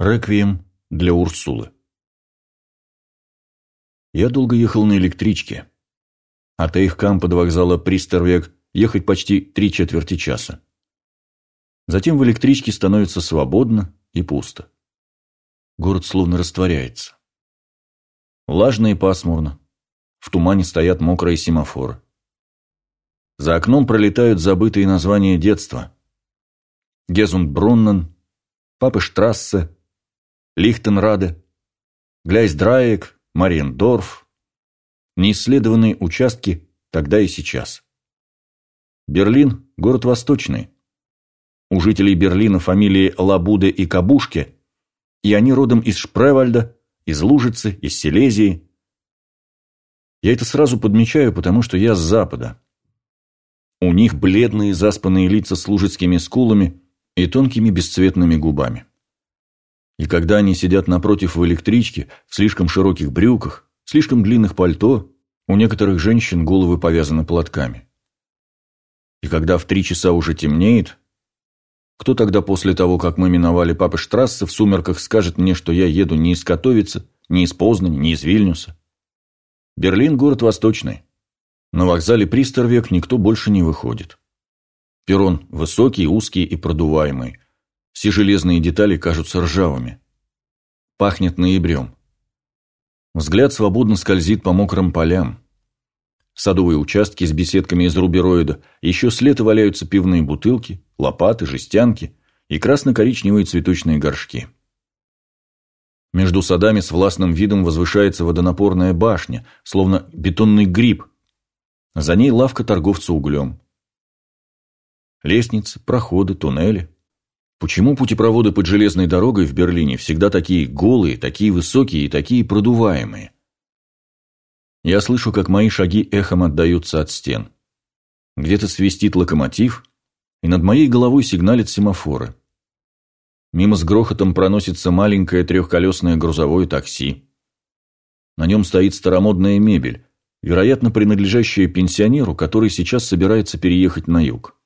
Реквием для Урсулы. Я долго ехал на электричке. От Эйхкампа до вокзала Пристервек ехать почти три четверти часа. Затем в электричке становится свободно и пусто. Город словно растворяется. Влажно и пасмурно. В тумане стоят мокрые семафоры. За окном пролетают забытые названия детства. Гезундбруннен, Папештрассе, Лихтенраде, Гляйсдраек, Мариендорф, неисследованные участки тогда и сейчас. Берлин – город восточный. У жителей Берлина фамилии Лабуде и Кабушке, и они родом из Шпревальда, из Лужицы, из Силезии. Я это сразу подмечаю, потому что я с запада. У них бледные заспанные лица с лужицкими скулами и тонкими бесцветными губами. И когда они сидят напротив в электричке, в слишком широких брюках, слишком длинных пальто, у некоторых женщин головы повязаны платками. И когда в три часа уже темнеет, кто тогда после того, как мы миновали Папы Штрассе, в сумерках скажет мне, что я еду не из Котовицы, не из Познани, не из Вильнюса? Берлин – город восточный. На вокзале Пристервек никто больше не выходит. Перрон высокий, узкий и продуваемый – все железные детали кажутся ржавыми. Пахнет ноябрем. Взгляд свободно скользит по мокрым полям. Садовые участки с беседками из рубероида, еще с лета валяются пивные бутылки, лопаты, жестянки и красно-коричневые цветочные горшки. Между садами с властным видом возвышается водонапорная башня, словно бетонный гриб. За ней лавка торговца углем. Лестницы, проходы, туннели. Почему путепроводы под железной дорогой в Берлине всегда такие голые, такие высокие и такие продуваемые? Я слышу, как мои шаги эхом отдаются от стен. Где-то свистит локомотив, и над моей головой сигналят семафоры. Мимо с грохотом проносится маленькое трехколесное грузовое такси. На нем стоит старомодная мебель, вероятно, принадлежащая пенсионеру, который сейчас собирается переехать на юг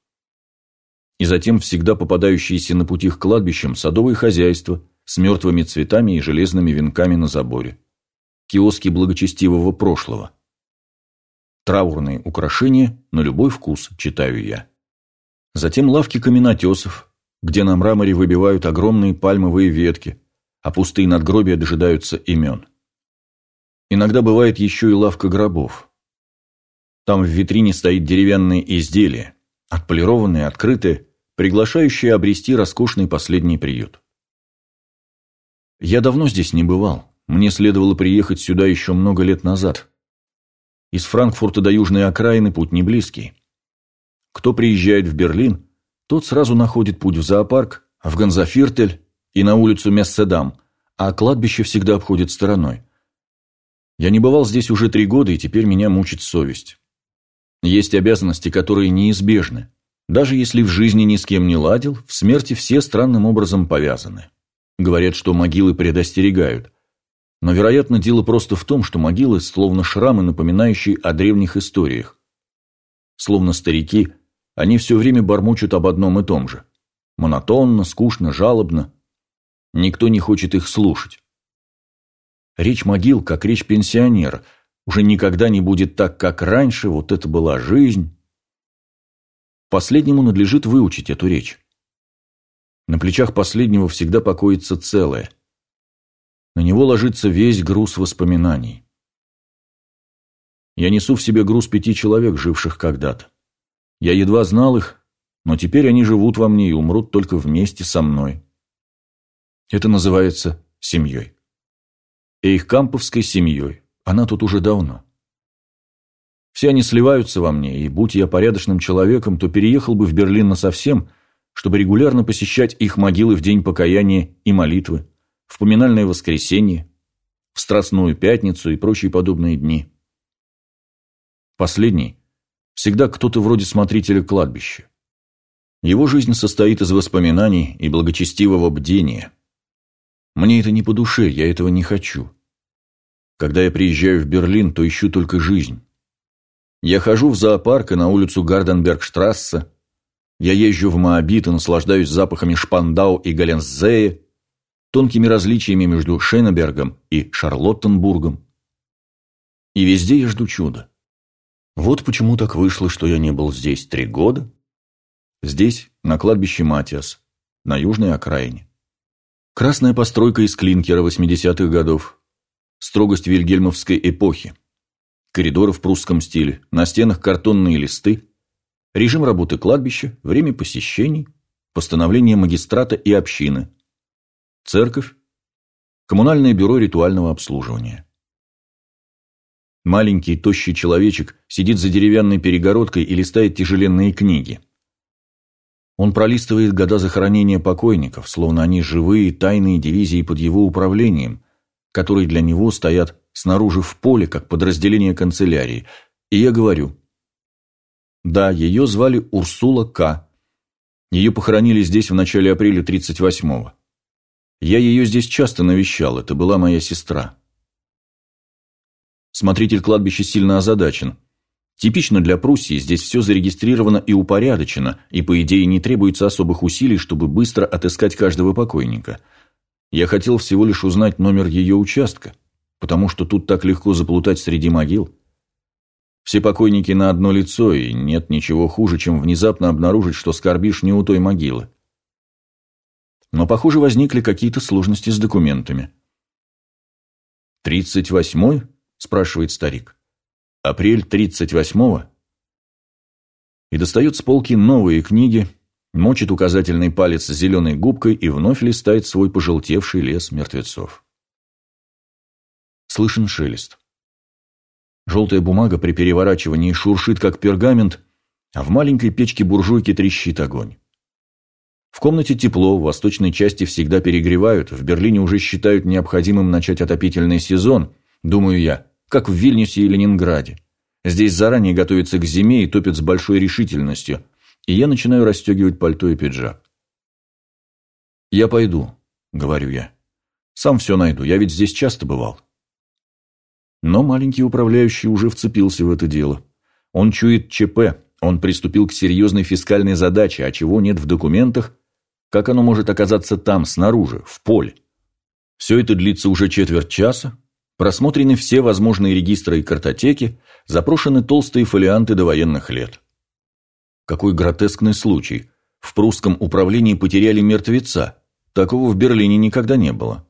и затем всегда попадающиеся на пути к кладбищам садовые хозяйства с мертвыми цветами и железными венками на заборе. Киоски благочестивого прошлого. Траурные украшения на любой вкус, читаю я. Затем лавки каменотесов, где на мраморе выбивают огромные пальмовые ветки, а пустые надгробия дожидаются имен. Иногда бывает еще и лавка гробов. Там в витрине стоит деревянные изделия, отполированные, открытые, приглашающие обрести роскошный последний приют. Я давно здесь не бывал. Мне следовало приехать сюда еще много лет назад. Из Франкфурта до южной окраины путь не близкий. Кто приезжает в Берлин, тот сразу находит путь в зоопарк, в Ганзафиртель и на улицу Месседам, а кладбище всегда обходит стороной. Я не бывал здесь уже три года, и теперь меня мучит совесть. Есть обязанности, которые неизбежны. Даже если в жизни ни с кем не ладил, в смерти все странным образом повязаны. Говорят, что могилы предостерегают. Но, вероятно, дело просто в том, что могилы словно шрамы, напоминающие о древних историях. Словно старики, они все время бормочут об одном и том же. Монотонно, скучно, жалобно. Никто не хочет их слушать. Речь могил, как речь пенсионера, уже никогда не будет так, как раньше, вот это была жизнь. Последнему надлежит выучить эту речь. На плечах последнего всегда покоится целое. На него ложится весь груз воспоминаний. Я несу в себе груз пяти человек, живших когда-то. Я едва знал их, но теперь они живут во мне и умрут только вместе со мной. Это называется семьей. Эйхкамповской семьей. Она тут уже давно. Все они сливаются во мне, и будь я порядочным человеком, то переехал бы в Берлин насовсем, чтобы регулярно посещать их могилы в день покаяния и молитвы, в поминальное воскресенье, в Страстную пятницу и прочие подобные дни. Последний – всегда кто-то вроде смотрителя кладбища. Его жизнь состоит из воспоминаний и благочестивого бдения. Мне это не по душе, я этого не хочу. Когда я приезжаю в Берлин, то ищу только жизнь. Я хожу в зоопарк и на улицу Гарденбергштрассе. Я езжу в Моабит и наслаждаюсь запахами Шпандау и Галензея. тонкими различиями между Шенебергом и Шарлоттенбургом. И везде я жду чуда. Вот почему так вышло, что я не был здесь три года. Здесь, на кладбище Матиас, на южной окраине. Красная постройка из клинкера 80-х годов. Строгость вильгельмовской эпохи. Коридоры в прусском стиле, на стенах картонные листы. Режим работы кладбища, время посещений, постановление магистрата и общины. Церковь. Коммунальное бюро ритуального обслуживания. Маленький, тощий человечек сидит за деревянной перегородкой и листает тяжеленные книги. Он пролистывает года захоронения покойников, словно они живые тайные дивизии под его управлением, которые для него стоят снаружи в поле, как подразделение канцелярии. И я говорю, да, ее звали Урсула К. Ее похоронили здесь в начале апреля 38-го. Я ее здесь часто навещал, это была моя сестра. Смотритель кладбища сильно озадачен. Типично для Пруссии, здесь все зарегистрировано и упорядочено, и по идее не требуется особых усилий, чтобы быстро отыскать каждого покойника. Я хотел всего лишь узнать номер ее участка, потому что тут так легко заплутать среди могил. Все покойники на одно лицо, и нет ничего хуже, чем внезапно обнаружить, что скорбишь не у той могилы. Но, похоже, возникли какие-то сложности с документами. «Тридцать восьмой?» спрашивает старик. Апрель тридцать восьмого? И достает с полки новые книги, мочит указательный палец зеленой губкой и вновь листает свой пожелтевший лес мертвецов. Слышен шелест. Желтая бумага при переворачивании шуршит, как пергамент, а в маленькой печке буржуйки трещит огонь. В комнате тепло, в восточной части всегда перегревают, в Берлине уже считают необходимым начать отопительный сезон, думаю я, как в Вильнюсе и Ленинграде. Здесь заранее готовятся к зиме и топят с большой решительностью, и я начинаю расстегивать пальто и пиджак. «Я пойду», — говорю я. «Сам все найду, я ведь здесь часто бывал». Но маленький управляющий уже вцепился в это дело. Он чует ЧП, он приступил к серьезной фискальной задаче, а чего нет в документах, как оно может оказаться там, снаружи, в поле. Все это длится уже четверть часа, Просмотрены все возможные регистры и картотеки, запрошены толстые фолианты до военных лет. Какой гротескный случай. В прусском управлении потеряли мертвеца. Такого в Берлине никогда не было.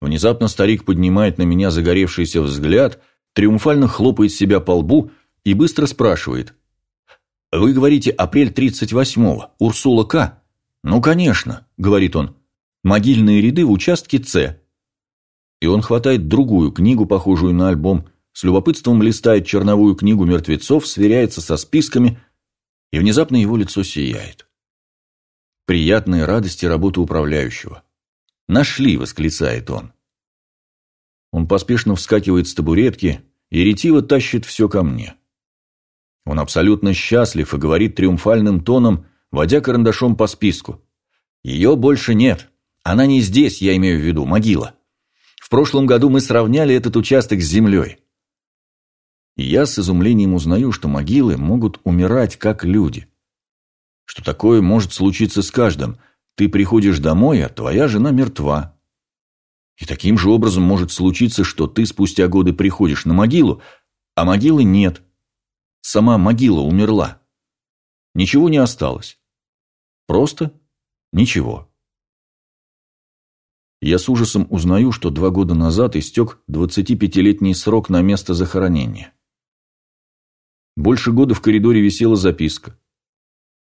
Внезапно старик поднимает на меня загоревшийся взгляд, триумфально хлопает себя по лбу и быстро спрашивает. «Вы говорите, апрель 38-го, Урсула К?» «Ну, конечно», — говорит он. «Могильные ряды в участке С и он хватает другую книгу, похожую на альбом, с любопытством листает черновую книгу мертвецов, сверяется со списками, и внезапно его лицо сияет. Приятные радости работы управляющего. «Нашли!» – восклицает он. Он поспешно вскакивает с табуретки и ретиво тащит все ко мне. Он абсолютно счастлив и говорит триумфальным тоном, водя карандашом по списку. «Ее больше нет. Она не здесь, я имею в виду, могила». В прошлом году мы сравняли этот участок с землей. И я с изумлением узнаю, что могилы могут умирать как люди. Что такое может случиться с каждым. Ты приходишь домой, а твоя жена мертва. И таким же образом может случиться, что ты спустя годы приходишь на могилу, а могилы нет. Сама могила умерла. Ничего не осталось. Просто ничего я с ужасом узнаю, что два года назад истек 25-летний срок на место захоронения. Больше года в коридоре висела записка.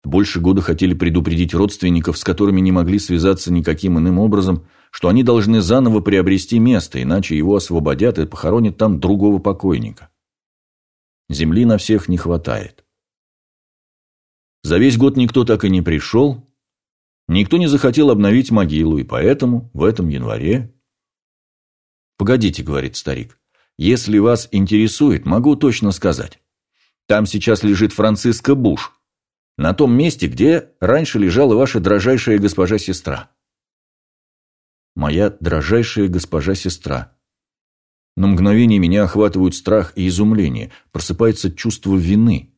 Больше года хотели предупредить родственников, с которыми не могли связаться никаким иным образом, что они должны заново приобрести место, иначе его освободят и похоронят там другого покойника. Земли на всех не хватает. За весь год никто так и не пришел, Никто не захотел обновить могилу, и поэтому в этом январе... «Погодите», — говорит старик, — «если вас интересует, могу точно сказать. Там сейчас лежит Франциска Буш, на том месте, где раньше лежала ваша дрожайшая госпожа-сестра». Моя дрожайшая госпожа-сестра. На мгновение меня охватывают страх и изумление, просыпается чувство вины.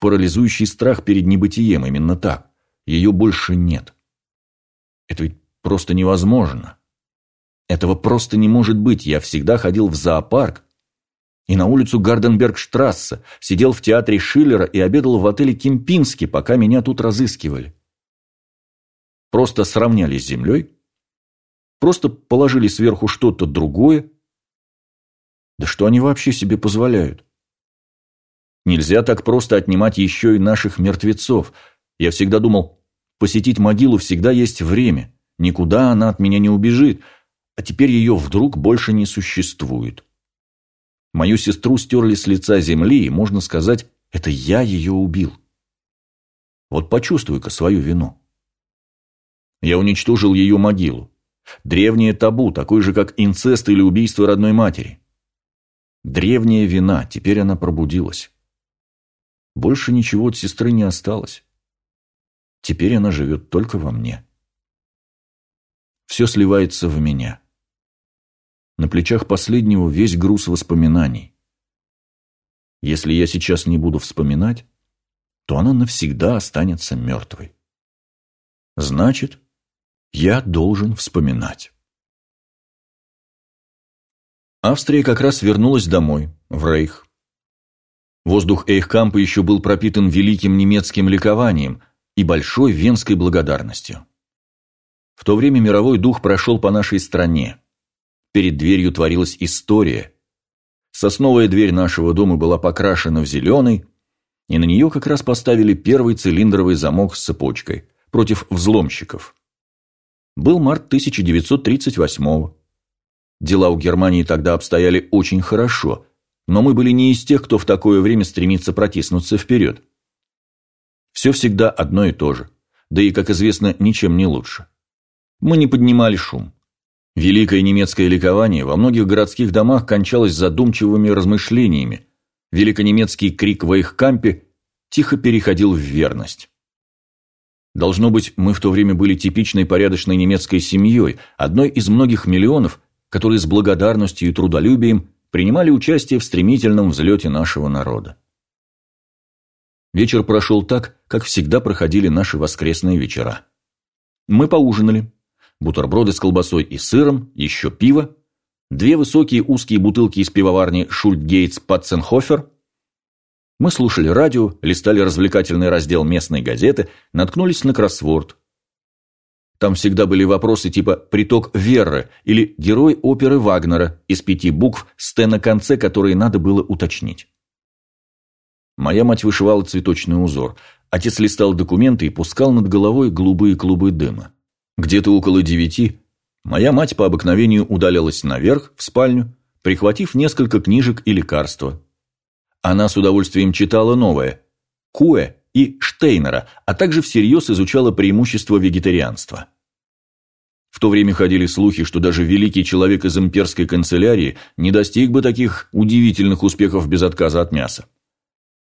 Парализующий страх перед небытием, именно так. Ее больше нет. Это ведь просто невозможно. Этого просто не может быть. Я всегда ходил в зоопарк и на улицу Гарденбергштрассе, сидел в театре Шиллера и обедал в отеле Кемпински, пока меня тут разыскивали. Просто сравняли с землей, просто положили сверху что-то другое. Да что они вообще себе позволяют? Нельзя так просто отнимать еще и наших мертвецов. Я всегда думал, посетить могилу всегда есть время, никуда она от меня не убежит – а теперь ее вдруг больше не существует. Мою сестру стерли с лица земли, и, можно сказать, это я ее убил. Вот почувствуй-ка свою вину. Я уничтожил ее могилу. Древнее табу, такое же, как инцест или убийство родной матери. Древняя вина, теперь она пробудилась. Больше ничего от сестры не осталось. Теперь она живет только во мне. Все сливается в меня. На плечах последнего весь груз воспоминаний. Если я сейчас не буду вспоминать, то она навсегда останется мертвой. Значит, я должен вспоминать. Австрия как раз вернулась домой, в Рейх. Воздух Эйхкампа еще был пропитан великим немецким ликованием и большой венской благодарностью. В то время мировой дух прошел по нашей стране. Перед дверью творилась история. Сосновая дверь нашего дома была покрашена в зеленый, и на нее как раз поставили первый цилиндровый замок с цепочкой против взломщиков. Был март 1938-го. Дела у Германии тогда обстояли очень хорошо, но мы были не из тех, кто в такое время стремится протиснуться вперед. Все всегда одно и то же, да и, как известно, ничем не лучше. Мы не поднимали шум. Великое немецкое ликование во многих городских домах кончалось задумчивыми размышлениями. Великонемецкий крик в Эйхкампе тихо переходил в верность. Должно быть, мы в то время были типичной порядочной немецкой семьей, одной из многих миллионов, которые с благодарностью и трудолюбием принимали участие в стремительном взлете нашего народа. Вечер прошел так, как всегда проходили наши воскресные вечера. Мы поужинали, бутерброды с колбасой и сыром, еще пиво, две высокие узкие бутылки из пивоварни Шультгейтс Патценхофер. Мы слушали радио, листали развлекательный раздел местной газеты, наткнулись на кроссворд. Там всегда были вопросы типа «Приток Верры» или «Герой оперы Вагнера» из пяти букв с «Т» на конце, которые надо было уточнить. Моя мать вышивала цветочный узор. Отец листал документы и пускал над головой голубые клубы дыма. Где-то около девяти моя мать по обыкновению удалялась наверх, в спальню, прихватив несколько книжек и лекарства. Она с удовольствием читала новое – Куэ и Штейнера, а также всерьез изучала преимущества вегетарианства. В то время ходили слухи, что даже великий человек из имперской канцелярии не достиг бы таких удивительных успехов без отказа от мяса.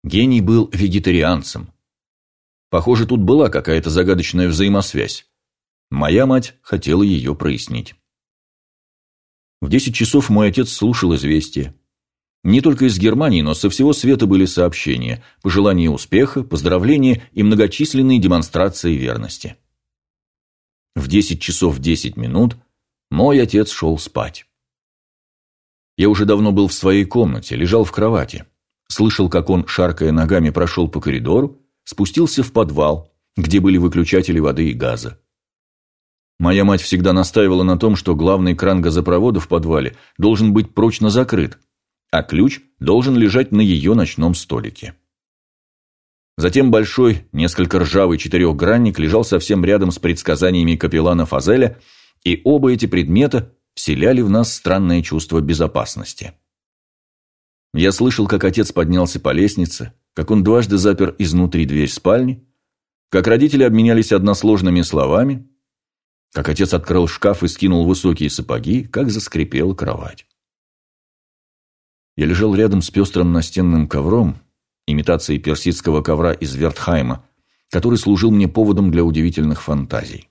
Гений был вегетарианцем. Похоже, тут была какая-то загадочная взаимосвязь. Моя мать хотела ее прояснить. В десять часов мой отец слушал известия. Не только из Германии, но со всего света были сообщения, пожелания успеха, поздравления и многочисленные демонстрации верности. В десять часов десять минут мой отец шел спать. Я уже давно был в своей комнате, лежал в кровати. Слышал, как он, шаркая ногами, прошел по коридору, спустился в подвал, где были выключатели воды и газа. Моя мать всегда настаивала на том, что главный кран газопровода в подвале должен быть прочно закрыт, а ключ должен лежать на ее ночном столике. Затем большой, несколько ржавый четырехгранник лежал совсем рядом с предсказаниями капеллана Фазеля, и оба эти предмета вселяли в нас странное чувство безопасности. Я слышал, как отец поднялся по лестнице, как он дважды запер изнутри дверь спальни, как родители обменялись односложными словами, как отец открыл шкаф и скинул высокие сапоги, как заскрипела кровать. Я лежал рядом с пестрым настенным ковром, имитацией персидского ковра из Вертхайма, который служил мне поводом для удивительных фантазий.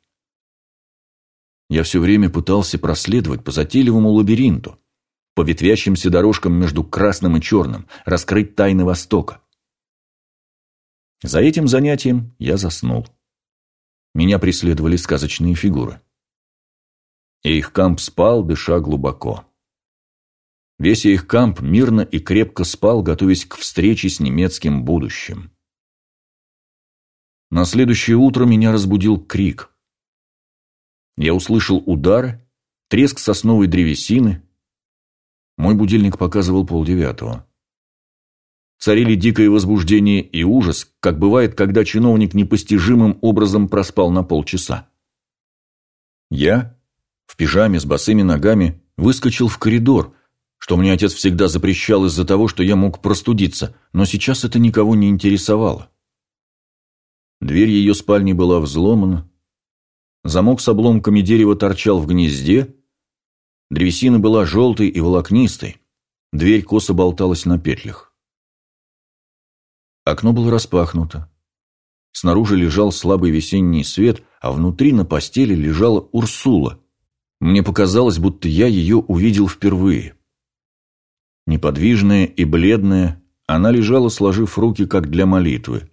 Я все время пытался проследовать по затейливому лабиринту, по ветвящимся дорожкам между красным и черным, раскрыть тайны Востока. За этим занятием я заснул. Меня преследовали сказочные фигуры. Эйхкамп спал, дыша глубоко. Весь Эйхкамп мирно и крепко спал, готовясь к встрече с немецким будущим. На следующее утро меня разбудил крик. Я услышал удары, треск сосновой древесины. Мой будильник показывал полдевятого. Царили дикое возбуждение и ужас, как бывает, когда чиновник непостижимым образом проспал на полчаса. Я, в пижаме с босыми ногами, выскочил в коридор, что мне отец всегда запрещал из-за того, что я мог простудиться, но сейчас это никого не интересовало. Дверь ее спальни была взломана, замок с обломками дерева торчал в гнезде, древесина была желтой и волокнистой, дверь косо болталась на петлях. Окно было распахнуто. Снаружи лежал слабый весенний свет, а внутри на постели лежала Урсула. Мне показалось, будто я ее увидел впервые. Неподвижная и бледная, она лежала, сложив руки, как для молитвы.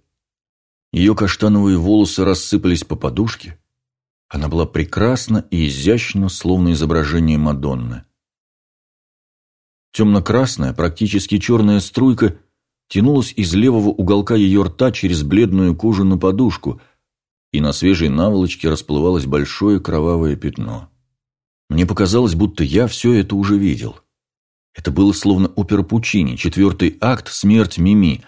Ее каштановые волосы рассыпались по подушке. Она была прекрасна и изящна, словно изображение Мадонны. Темно-красная, практически черная струйка – тянулась из левого уголка ее рта через бледную кожу на подушку, и на свежей наволочке расплывалось большое кровавое пятно. Мне показалось, будто я все это уже видел. Это было словно опера Пучини, четвертый акт «Смерть Мими».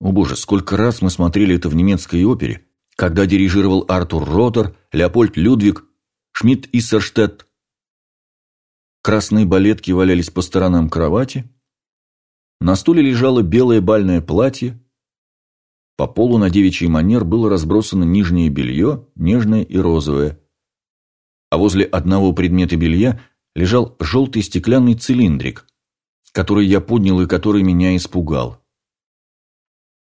О боже, сколько раз мы смотрели это в немецкой опере, когда дирижировал Артур Ротер, Леопольд Людвиг, Шмидт Иссерштедт. Красные балетки валялись по сторонам кровати, на стуле лежало белое бальное платье. По полу на девичий манер было разбросано нижнее белье, нежное и розовое. А возле одного предмета белья лежал желтый стеклянный цилиндрик, который я поднял и который меня испугал.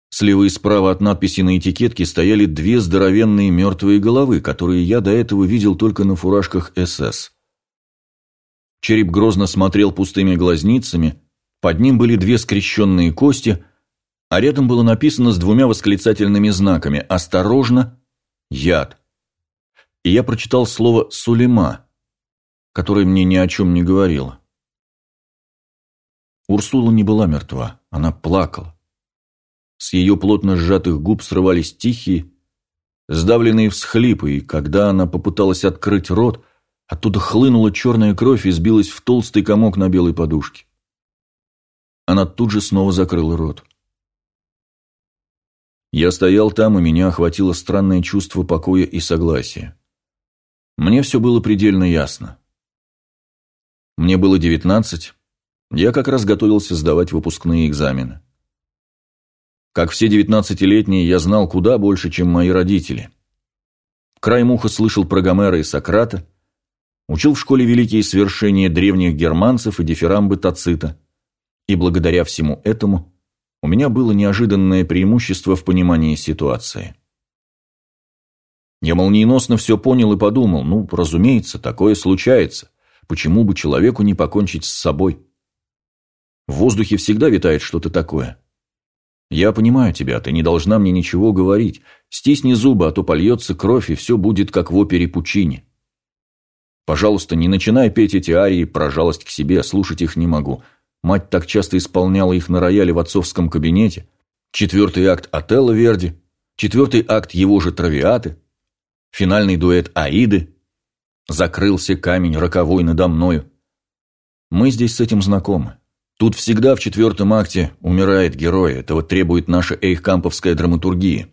Слева и справа от надписи на этикетке стояли две здоровенные мертвые головы, которые я до этого видел только на фуражках СС. Череп грозно смотрел пустыми глазницами, под ним были две скрещенные кости, а рядом было написано с двумя восклицательными знаками «Осторожно! Яд!». И я прочитал слово «Сулейма», которое мне ни о чем не говорило. Урсула не была мертва, она плакала. С ее плотно сжатых губ срывались тихие, сдавленные всхлипы, и когда она попыталась открыть рот, оттуда хлынула черная кровь и сбилась в толстый комок на белой подушке. Она тут же снова закрыла рот. Я стоял там, и меня охватило странное чувство покоя и согласия. Мне все было предельно ясно. Мне было девятнадцать, я как раз готовился сдавать выпускные экзамены. Как все девятнадцатилетние, я знал куда больше, чем мои родители. Краем уха слышал про Гомера и Сократа, учил в школе великие свершения древних германцев и дифирамбы Тацита – и благодаря всему этому у меня было неожиданное преимущество в понимании ситуации. Я молниеносно все понял и подумал, ну, разумеется, такое случается. Почему бы человеку не покончить с собой? В воздухе всегда витает что-то такое. Я понимаю тебя, ты не должна мне ничего говорить. Стисни зубы, а то польется кровь, и все будет как в опере Пучини. Пожалуйста, не начинай петь эти арии про жалость к себе, слушать их не могу. Мать так часто исполняла их на рояле в отцовском кабинете. Четвертый акт Отелло Верди, четвертый акт его же Травиаты, финальный дуэт Аиды. Закрылся камень роковой надо мною. Мы здесь с этим знакомы. Тут всегда в четвертом акте умирает герой, этого требует наша эйхкамповская драматургия.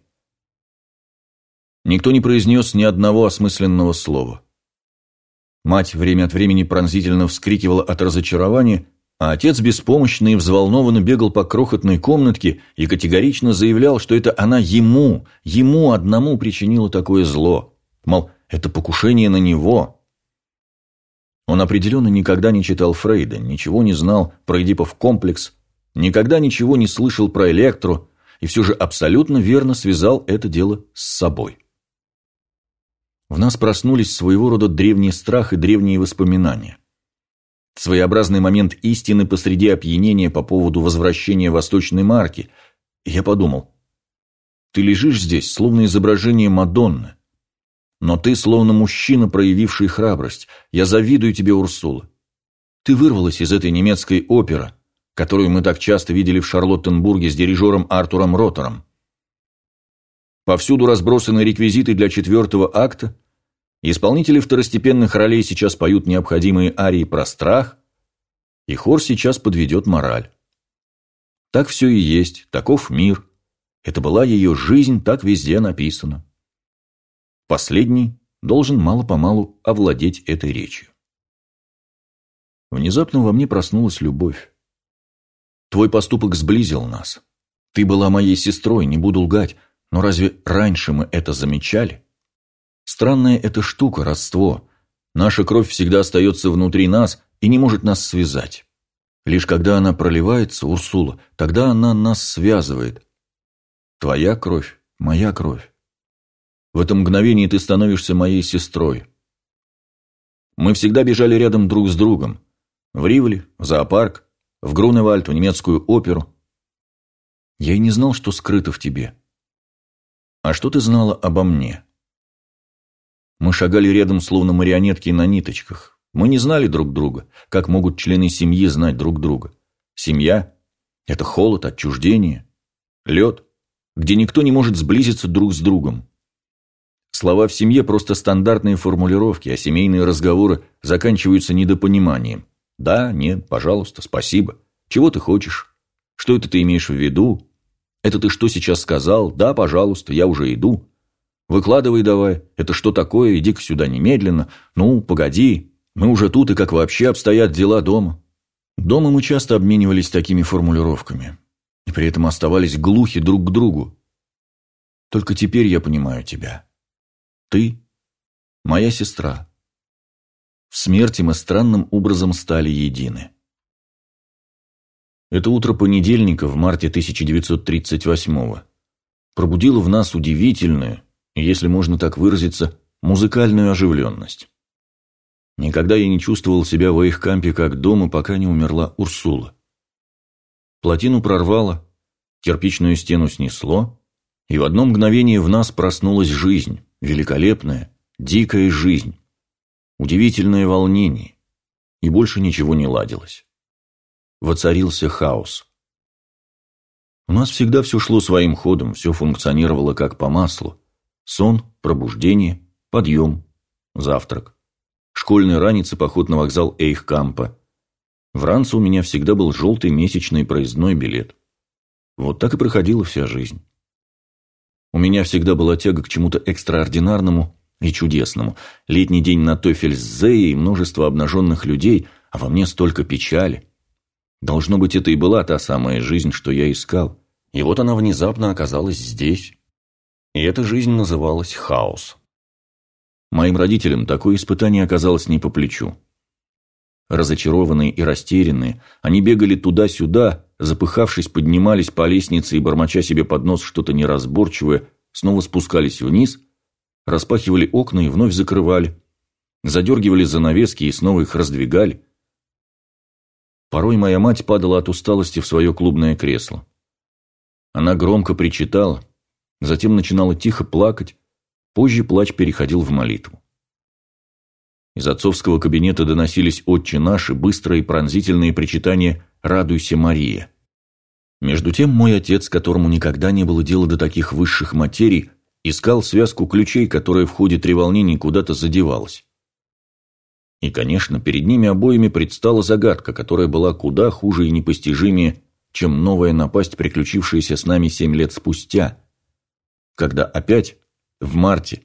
Никто не произнес ни одного осмысленного слова. Мать время от времени пронзительно вскрикивала от разочарования а отец беспомощно и взволнованно бегал по крохотной комнатке и категорично заявлял, что это она ему, ему одному причинила такое зло. Мол, это покушение на него. Он определенно никогда не читал Фрейда, ничего не знал про Эдипов комплекс, никогда ничего не слышал про Электру и все же абсолютно верно связал это дело с собой. В нас проснулись своего рода древний страх и древние воспоминания. Своеобразный момент истины посреди опьянения по поводу возвращения восточной марки. Я подумал, ты лежишь здесь, словно изображение Мадонны. Но ты словно мужчина, проявивший храбрость. Я завидую тебе, Урсула. Ты вырвалась из этой немецкой оперы, которую мы так часто видели в Шарлоттенбурге с дирижером Артуром Ротором. Повсюду разбросаны реквизиты для четвертого акта, исполнители второстепенных ролей сейчас поют необходимые арии про страх, и хор сейчас подведет мораль. Так все и есть, таков мир. Это была ее жизнь, так везде написано. Последний должен мало-помалу овладеть этой речью. Внезапно во мне проснулась любовь. Твой поступок сблизил нас. Ты была моей сестрой, не буду лгать, но разве раньше мы это замечали? Странная эта штука, родство. Наша кровь всегда остается внутри нас и не может нас связать. Лишь когда она проливается, Урсула, тогда она нас связывает. Твоя кровь, моя кровь. В это мгновение ты становишься моей сестрой. Мы всегда бежали рядом друг с другом. В Ривле, в зоопарк, в Груневальд, в немецкую оперу. Я и не знал, что скрыто в тебе. А что ты знала обо мне? Мы шагали рядом, словно марионетки на ниточках. Мы не знали друг друга, как могут члены семьи знать друг друга. Семья – это холод, отчуждение, лед, где никто не может сблизиться друг с другом. Слова в семье – просто стандартные формулировки, а семейные разговоры заканчиваются недопониманием. Да, нет, пожалуйста, спасибо. Чего ты хочешь? Что это ты имеешь в виду? Это ты что сейчас сказал? Да, пожалуйста, я уже иду. Выкладывай давай. Это что такое? Иди-ка сюда немедленно. Ну, погоди. Мы уже тут, и как вообще обстоят дела дома? Дома мы часто обменивались такими формулировками. И при этом оставались глухи друг к другу. Только теперь я понимаю тебя. Ты – моя сестра. В смерти мы странным образом стали едины. Это утро понедельника в марте 1938-го пробудило в нас удивительную, если можно так выразиться, музыкальную оживленность. Никогда я не чувствовал себя в их кампе как дома, пока не умерла Урсула. Плотину прорвало, кирпичную стену снесло, и в одно мгновение в нас проснулась жизнь, великолепная, дикая жизнь, удивительное волнение, и больше ничего не ладилось. Воцарился хаос. У нас всегда все шло своим ходом, все функционировало как по маслу. Сон, пробуждение, подъем, завтрак. Школьный ранец и поход на вокзал Эйхкампа. В ранце у меня всегда был желтый месячный проездной билет. Вот так и проходила вся жизнь. У меня всегда была тяга к чему-то экстраординарному и чудесному. Летний день на Тофельсзее и множество обнаженных людей, а во мне столько печали. Должно быть, это и была та самая жизнь, что я искал. И вот она внезапно оказалась здесь. И эта жизнь называлась хаос. Моим родителям такое испытание оказалось не по плечу. Разочарованные и растерянные, они бегали туда-сюда, запыхавшись, поднимались по лестнице и, бормоча себе под нос что-то неразборчивое, снова спускались вниз – распахивали окна и вновь закрывали, задергивали занавески и снова их раздвигали. Порой моя мать падала от усталости в свое клубное кресло. Она громко причитала, затем начинала тихо плакать, позже плач переходил в молитву. Из отцовского кабинета доносились отче наши, быстрые и пронзительные причитания «Радуйся, Мария». Между тем мой отец, которому никогда не было дела до таких высших материй, Искал связку ключей, которая в ходе треволнений куда-то задевалась. И, конечно, перед ними обоими предстала загадка, которая была куда хуже и непостижимее, чем новая напасть, приключившаяся с нами семь лет спустя, когда опять, в марте,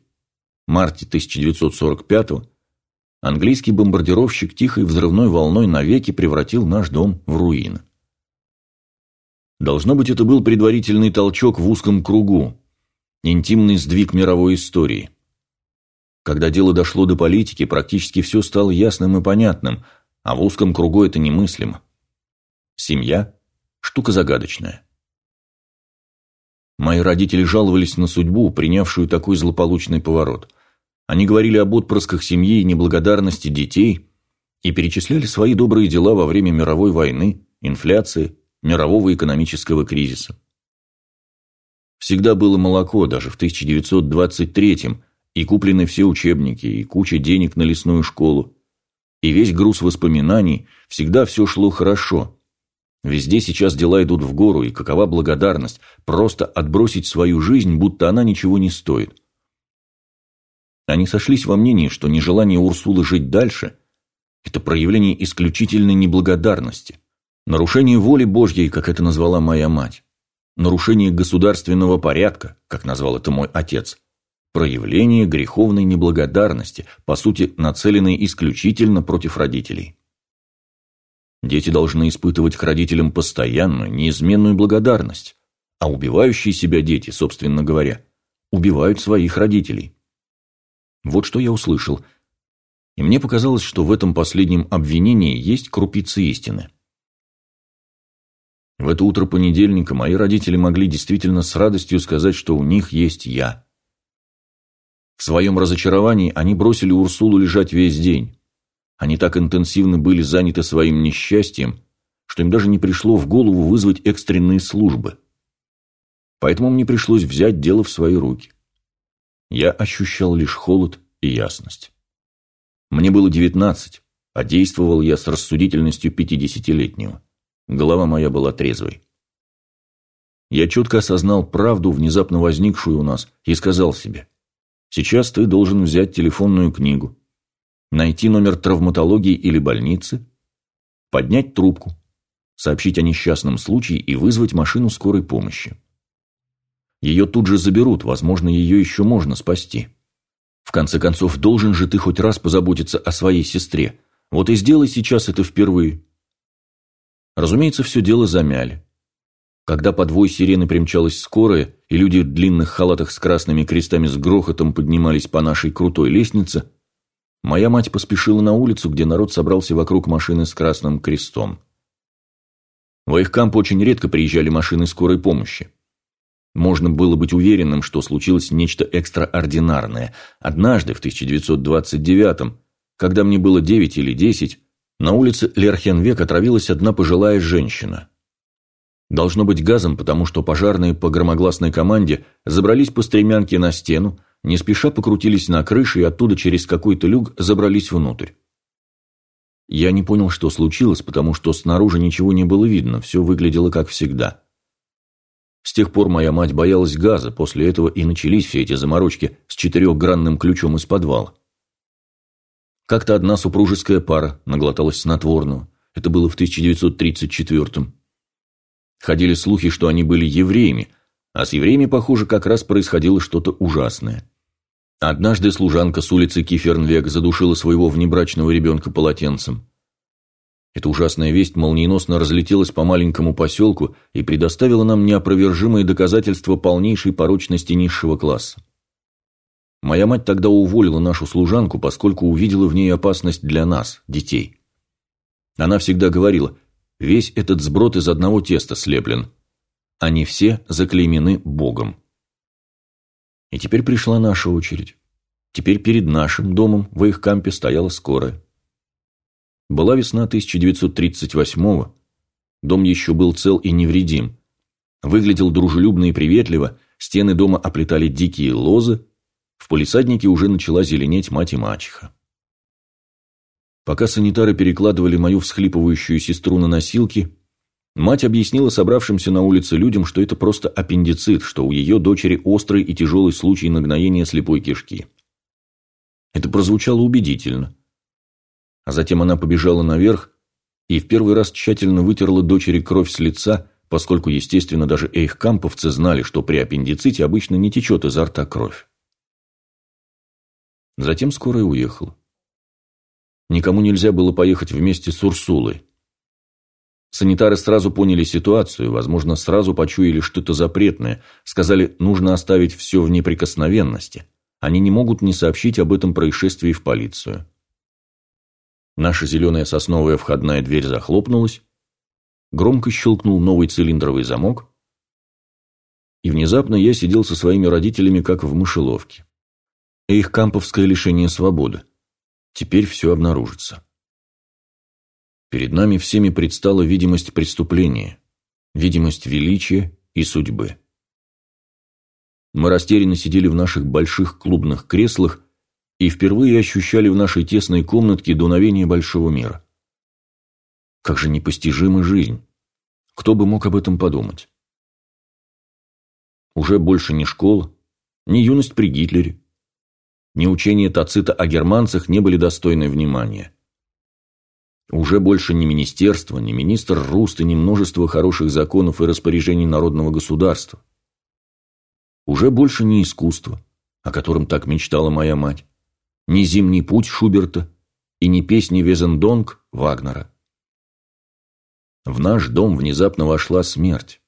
марте 1945-го, английский бомбардировщик тихой взрывной волной навеки превратил наш дом в руины. Должно быть, это был предварительный толчок в узком кругу, интимный сдвиг мировой истории. Когда дело дошло до политики, практически все стало ясным и понятным, а в узком кругу это немыслимо. Семья – штука загадочная. Мои родители жаловались на судьбу, принявшую такой злополучный поворот. Они говорили об отпрысках семьи и неблагодарности детей и перечисляли свои добрые дела во время мировой войны, инфляции, мирового экономического кризиса. Всегда было молоко, даже в 1923-м, И куплены все учебники, и куча денег на лесную школу. И весь груз воспоминаний, всегда все шло хорошо. Везде сейчас дела идут в гору, и какова благодарность просто отбросить свою жизнь, будто она ничего не стоит. Они сошлись во мнении, что нежелание Урсулы жить дальше – это проявление исключительной неблагодарности, нарушение воли Божьей, как это назвала моя мать, нарушение государственного порядка, как назвал это мой отец, проявление греховной неблагодарности, по сути, нацеленной исключительно против родителей. Дети должны испытывать к родителям постоянную, неизменную благодарность, а убивающие себя дети, собственно говоря, убивают своих родителей. Вот что я услышал. И мне показалось, что в этом последнем обвинении есть крупицы истины. В это утро понедельника мои родители могли действительно с радостью сказать, что у них есть я. В своем разочаровании они бросили Урсулу лежать весь день. Они так интенсивно были заняты своим несчастьем, что им даже не пришло в голову вызвать экстренные службы. Поэтому мне пришлось взять дело в свои руки я ощущал лишь холод и ясность. Мне было девятнадцать, а действовал я с рассудительностью пятидесятилетнего. Голова моя была трезвой. Я четко осознал правду, внезапно возникшую у нас, и сказал себе, «Сейчас ты должен взять телефонную книгу, найти номер травматологии или больницы, поднять трубку, сообщить о несчастном случае и вызвать машину скорой помощи. Ее тут же заберут, возможно, ее еще можно спасти. В конце концов, должен же ты хоть раз позаботиться о своей сестре. Вот и сделай сейчас это впервые. Разумеется, все дело замяли. Когда по двой сирены примчалась скорая, и люди в длинных халатах с красными крестами с грохотом поднимались по нашей крутой лестнице, моя мать поспешила на улицу, где народ собрался вокруг машины с красным крестом. В Айхкамп очень редко приезжали машины скорой помощи. Можно было быть уверенным, что случилось нечто экстраординарное. Однажды, в 1929-м, когда мне было 9 или 10, на улице Лерхенвек отравилась одна пожилая женщина. Должно быть газом, потому что пожарные по громогласной команде забрались по стремянке на стену, не спеша покрутились на крыше и оттуда через какой-то люк забрались внутрь. Я не понял, что случилось, потому что снаружи ничего не было видно, все выглядело как всегда. С тех пор моя мать боялась газа, после этого и начались все эти заморочки с четырехгранным ключом из подвала. Как-то одна супружеская пара наглоталась снотворного. Это было в 1934-м. Ходили слухи, что они были евреями, а с евреями, похоже, как раз происходило что-то ужасное. Однажды служанка с улицы Кифернвек задушила своего внебрачного ребенка полотенцем. Эта ужасная весть молниеносно разлетелась по маленькому поселку и предоставила нам неопровержимые доказательства полнейшей порочности низшего класса. Моя мать тогда уволила нашу служанку, поскольку увидела в ней опасность для нас, детей. Она всегда говорила, весь этот сброд из одного теста слеплен. Они все заклеймены Богом. И теперь пришла наша очередь. Теперь перед нашим домом в их кампе стояла скорая. Была весна 1938-го. Дом еще был цел и невредим. Выглядел дружелюбно и приветливо, стены дома оплетали дикие лозы, в полисаднике уже начала зеленеть мать и мачеха. Пока санитары перекладывали мою всхлипывающую сестру на носилки, мать объяснила собравшимся на улице людям, что это просто аппендицит, что у ее дочери острый и тяжелый случай нагноения слепой кишки. Это прозвучало убедительно. А затем она побежала наверх и в первый раз тщательно вытерла дочери кровь с лица, поскольку, естественно, даже эйхкамповцы знали, что при аппендиците обычно не течет изо рта кровь. Затем скорая уехала. Никому нельзя было поехать вместе с Урсулой. Санитары сразу поняли ситуацию, возможно, сразу почуяли что-то запретное, сказали, нужно оставить все в неприкосновенности. Они не могут не сообщить об этом происшествии в полицию. Наша зеленая сосновая входная дверь захлопнулась, громко щелкнул новый цилиндровый замок, и внезапно я сидел со своими родителями как в мышеловке. Их камповское лишение свободы. Теперь все обнаружится. Перед нами всеми предстала видимость преступления, видимость величия и судьбы. Мы растерянно сидели в наших больших клубных креслах и впервые ощущали в нашей тесной комнатке дуновение большого мира. Как же непостижима жизнь! Кто бы мог об этом подумать? Уже больше ни школа, ни юность при Гитлере, ни учения Тацита о германцах не были достойны внимания. Уже больше ни министерство, ни министр Руст и ни множество хороших законов и распоряжений народного государства. Уже больше не искусство, о котором так мечтала моя мать, ни «Зимний путь» Шуберта и ни песни Везендонг Вагнера. В наш дом внезапно вошла смерть,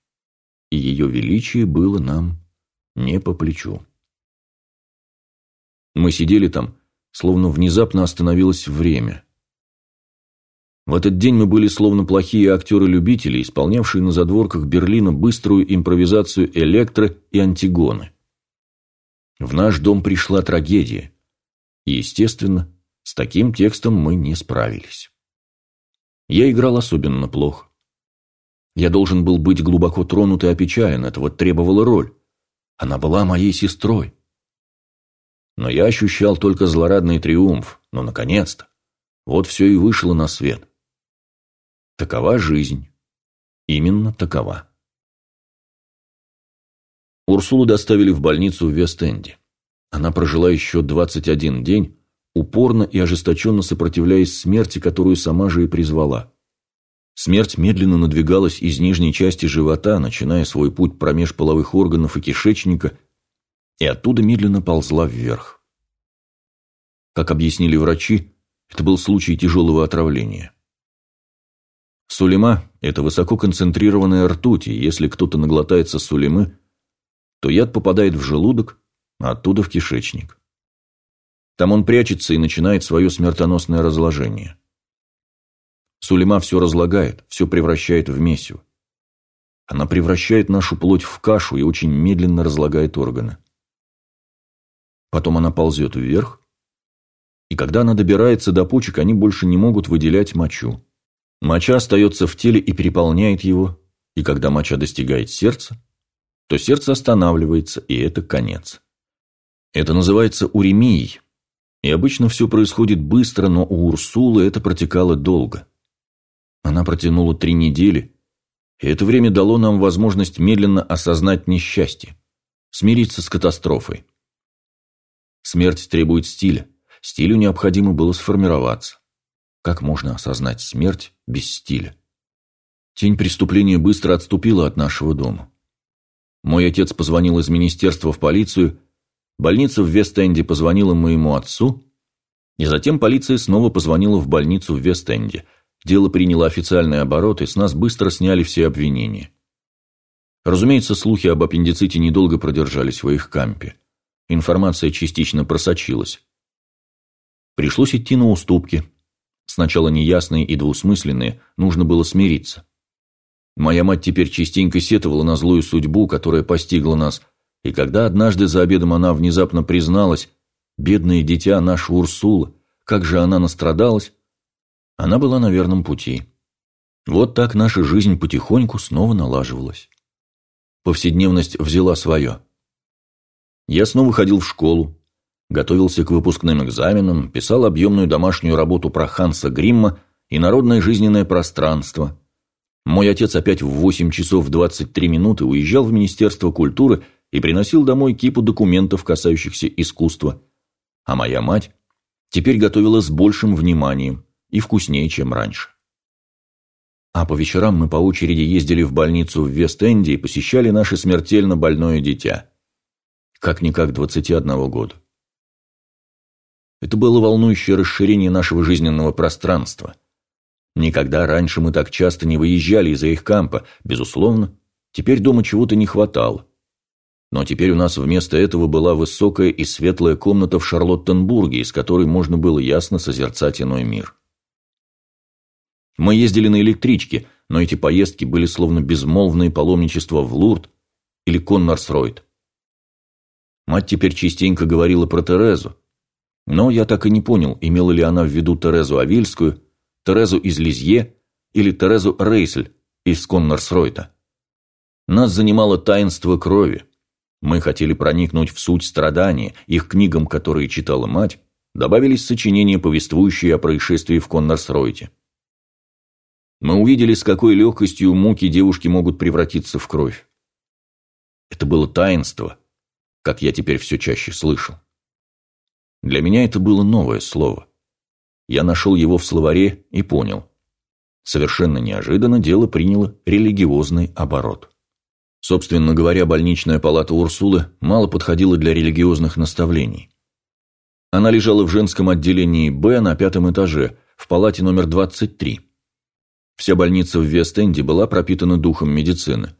и ее величие было нам не по плечу. Мы сидели там, словно внезапно остановилось время. В этот день мы были словно плохие актеры-любители, исполнявшие на задворках Берлина быструю импровизацию электро и антигоны. В наш дом пришла трагедия, и, естественно, с таким текстом мы не справились. Я играл особенно плохо. Я должен был быть глубоко тронут и опечален, этого требовала роль. Она была моей сестрой. Но я ощущал только злорадный триумф. Но, наконец-то, вот все и вышло на свет. Такова жизнь. Именно такова. Урсулу доставили в больницу в Вест-Энде. Она прожила еще 21 день, упорно и ожесточенно сопротивляясь смерти, которую сама же и призвала. Смерть медленно надвигалась из нижней части живота, начиная свой путь промеж половых органов и кишечника, и оттуда медленно ползла вверх. Как объяснили врачи, это был случай тяжелого отравления. Сулема – это высококонцентрированная ртуть, и если кто-то наглотается сулемы, то яд попадает в желудок, а оттуда в кишечник. Там он прячется и начинает свое смертоносное разложение. Сулема все разлагает, все превращает в месиво. Она превращает нашу плоть в кашу и очень медленно разлагает органы. Потом она ползет вверх, и когда она добирается до почек, они больше не могут выделять мочу. Моча остается в теле и переполняет его, и когда моча достигает сердца, то сердце останавливается, и это конец. Это называется уремией, и обычно все происходит быстро, но у Урсулы это протекало долго. Она протянула три недели, и это время дало нам возможность медленно осознать несчастье, смириться с катастрофой. Смерть требует стиля, стилю необходимо было сформироваться. Как можно осознать смерть без стиля? Тень преступления быстро отступила от нашего дома. Мой отец позвонил из министерства в полицию, больница в Вест-Энде позвонила моему отцу, и затем полиция снова позвонила в больницу в Вест-Энде – Дело приняло официальный оборот, и с нас быстро сняли все обвинения. Разумеется, слухи об аппендиците недолго продержались в их кампе. Информация частично просочилась. Пришлось идти на уступки. Сначала неясные и двусмысленные, нужно было смириться. Моя мать теперь частенько сетовала на злую судьбу, которая постигла нас, и когда однажды за обедом она внезапно призналась, «Бедное дитя, наша Урсула, как же она настрадалась», она была на верном пути. Вот так наша жизнь потихоньку снова налаживалась. Повседневность взяла свое. Я снова ходил в школу, готовился к выпускным экзаменам, писал объемную домашнюю работу про Ханса Гримма и народное жизненное пространство. Мой отец опять в 8 часов 23 минуты уезжал в Министерство культуры и приносил домой кипу документов, касающихся искусства. А моя мать теперь готовила с большим вниманием – и вкуснее, чем раньше. А по вечерам мы по очереди ездили в больницу в Вест-Энде и посещали наше смертельно больное дитя. Как-никак 21 года. Это было волнующее расширение нашего жизненного пространства. Никогда раньше мы так часто не выезжали из-за их кампа, безусловно, теперь дома чего-то не хватало. Но теперь у нас вместо этого была высокая и светлая комната в Шарлоттенбурге, из которой можно было ясно созерцать иной мир. Мы ездили на электричке, но эти поездки были словно безмолвные паломничества в Лурд или Коннорсройд. Мать теперь частенько говорила про Терезу, но я так и не понял, имела ли она в виду Терезу Авильскую, Терезу из Лизье или Терезу Рейсель из Коннорсройта. Нас занимало таинство крови, Мы хотели проникнуть в суть страдания, их книгам, которые читала мать, добавились сочинения, повествующие о происшествии в Коннорс-Ройте. Мы увидели, с какой легкостью муки девушки могут превратиться в кровь. Это было таинство, как я теперь все чаще слышал. Для меня это было новое слово. Я нашел его в словаре и понял. Совершенно неожиданно дело приняло религиозный оборот. Собственно говоря, больничная палата Урсулы мало подходила для религиозных наставлений. Она лежала в женском отделении «Б» на пятом этаже, в палате номер 23. Вся больница в Вест-Энде была пропитана духом медицины.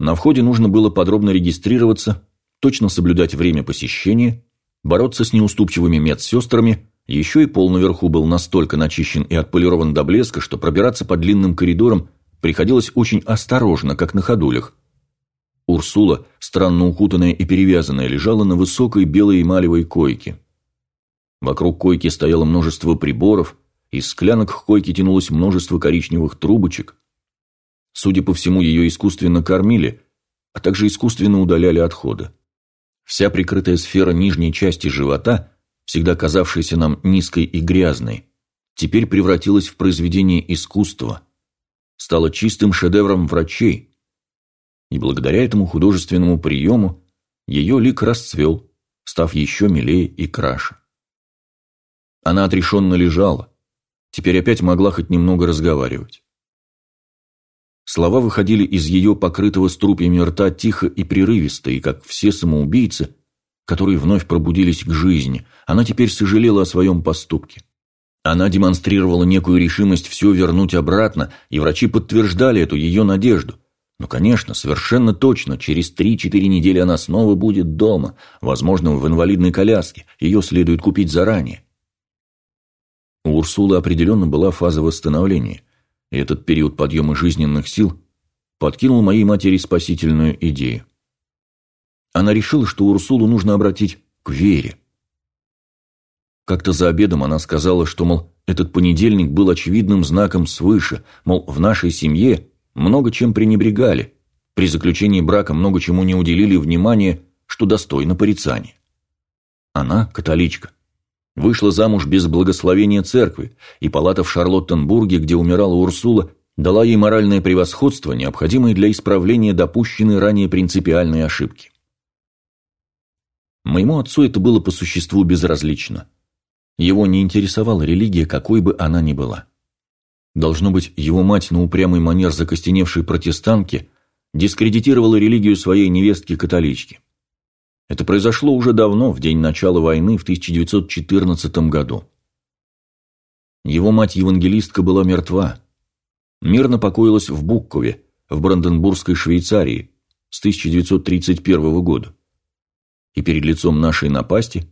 На входе нужно было подробно регистрироваться, точно соблюдать время посещения, бороться с неуступчивыми медсестрами, еще и пол наверху был настолько начищен и отполирован до блеска, что пробираться по длинным коридорам приходилось очень осторожно, как на ходулях. Урсула, странно укутанная и перевязанная, лежала на высокой белой эмалевой койке. Вокруг койки стояло множество приборов, из склянок к койке тянулось множество коричневых трубочек. Судя по всему, ее искусственно кормили, а также искусственно удаляли отходы. Вся прикрытая сфера нижней части живота, всегда казавшаяся нам низкой и грязной, теперь превратилась в произведение искусства, стала чистым шедевром врачей. И благодаря этому художественному приему ее лик расцвел, став еще милее и краше. Она отрешенно лежала, теперь опять могла хоть немного разговаривать. Слова выходили из ее покрытого струпьями рта тихо и прерывисто, и как все самоубийцы, которые вновь пробудились к жизни, она теперь сожалела о своем поступке. Она демонстрировала некую решимость все вернуть обратно, и врачи подтверждали эту ее надежду. Ну, конечно, совершенно точно, через 3-4 недели она снова будет дома, возможно, в инвалидной коляске, ее следует купить заранее. У Урсулы определенно была фаза восстановления – и этот период подъема жизненных сил подкинул моей матери спасительную идею. Она решила, что Урсулу нужно обратить к вере. Как-то за обедом она сказала, что, мол, этот понедельник был очевидным знаком свыше, мол, в нашей семье много чем пренебрегали, при заключении брака много чему не уделили внимания, что достойно порицания. Она, католичка, Вышла замуж без благословения церкви, и палата в Шарлоттенбурге, где умирала Урсула, дала ей моральное превосходство, необходимое для исправления допущенной ранее принципиальной ошибки. Моему отцу это было по существу безразлично. Его не интересовала религия, какой бы она ни была. Должно быть, его мать на упрямый манер закостеневшей протестантки дискредитировала религию своей невестки-католички. Это произошло уже давно, в день начала войны, в 1914 году. Его мать-евангелистка была мертва. Мирно покоилась в Буккове, в Бранденбургской Швейцарии, с 1931 года. И перед лицом нашей напасти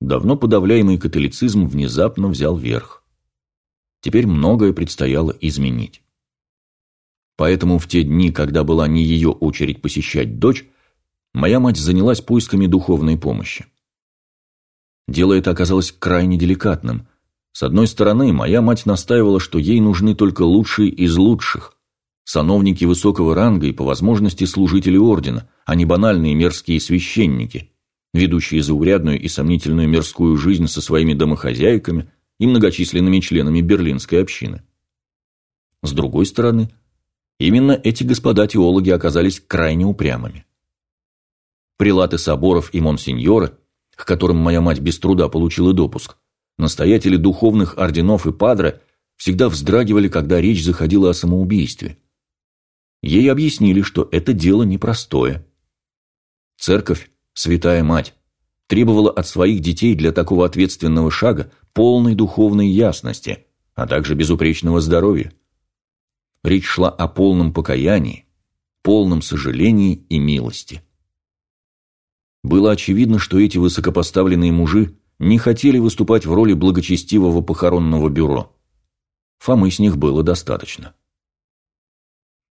давно подавляемый католицизм внезапно взял верх. Теперь многое предстояло изменить. Поэтому в те дни, когда была не ее очередь посещать дочь, моя мать занялась поисками духовной помощи. Дело это оказалось крайне деликатным. С одной стороны, моя мать настаивала, что ей нужны только лучшие из лучших, сановники высокого ранга и по возможности служители ордена, а не банальные мерзкие священники, ведущие заурядную и сомнительную мирскую жизнь со своими домохозяйками и многочисленными членами берлинской общины. С другой стороны, именно эти господа-теологи оказались крайне упрямыми. Прилаты соборов и монсеньоры, к которым моя мать без труда получила допуск, настоятели духовных орденов и падре всегда вздрагивали, когда речь заходила о самоубийстве. Ей объяснили, что это дело непростое. Церковь, святая мать, требовала от своих детей для такого ответственного шага полной духовной ясности, а также безупречного здоровья. Речь шла о полном покаянии, полном сожалении и милости. Было очевидно, что эти высокопоставленные мужи не хотели выступать в роли благочестивого похоронного бюро. Фомы с них было достаточно.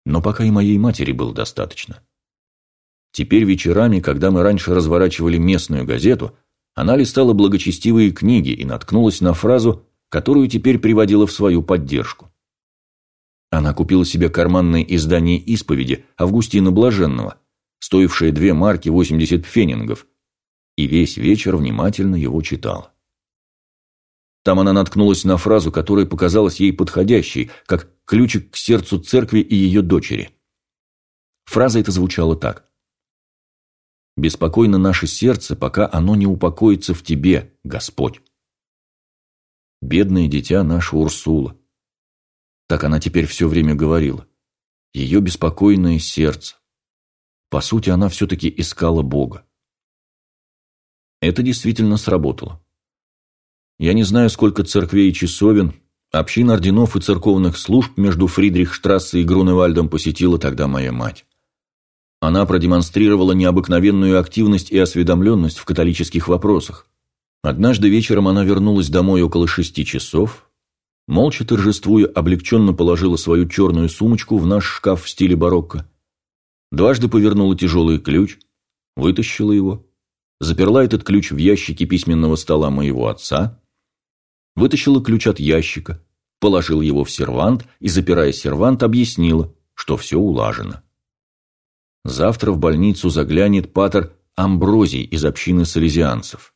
Но пока и моей матери было достаточно. Теперь вечерами, когда мы раньше разворачивали местную газету, она листала благочестивые книги и наткнулась на фразу, которую теперь приводила в свою поддержку. Она купила себе карманное издание исповеди Августина Блаженного – стоившее две марки 80 фенингов, и весь вечер внимательно его читала. Там она наткнулась на фразу, которая показалась ей подходящей, как ключик к сердцу церкви и ее дочери. Фраза эта звучала так. «Беспокойно наше сердце, пока оно не упокоится в тебе, Господь». Бедное дитя наша Урсула. Так она теперь все время говорила. Ее беспокойное сердце. По сути, она все-таки искала Бога. Это действительно сработало. Я не знаю, сколько церквей и часовен, общин орденов и церковных служб между Фридрихштрассе и Груневальдом посетила тогда моя мать. Она продемонстрировала необыкновенную активность и осведомленность в католических вопросах. Однажды вечером она вернулась домой около шести часов, молча торжествуя, облегченно положила свою черную сумочку в наш шкаф в стиле барокко, дважды повернула тяжелый ключ, вытащила его, заперла этот ключ в ящике письменного стола моего отца, вытащила ключ от ящика, положила его в сервант и, запирая сервант, объяснила, что все улажено. Завтра в больницу заглянет патер Амброзий из общины салезианцев.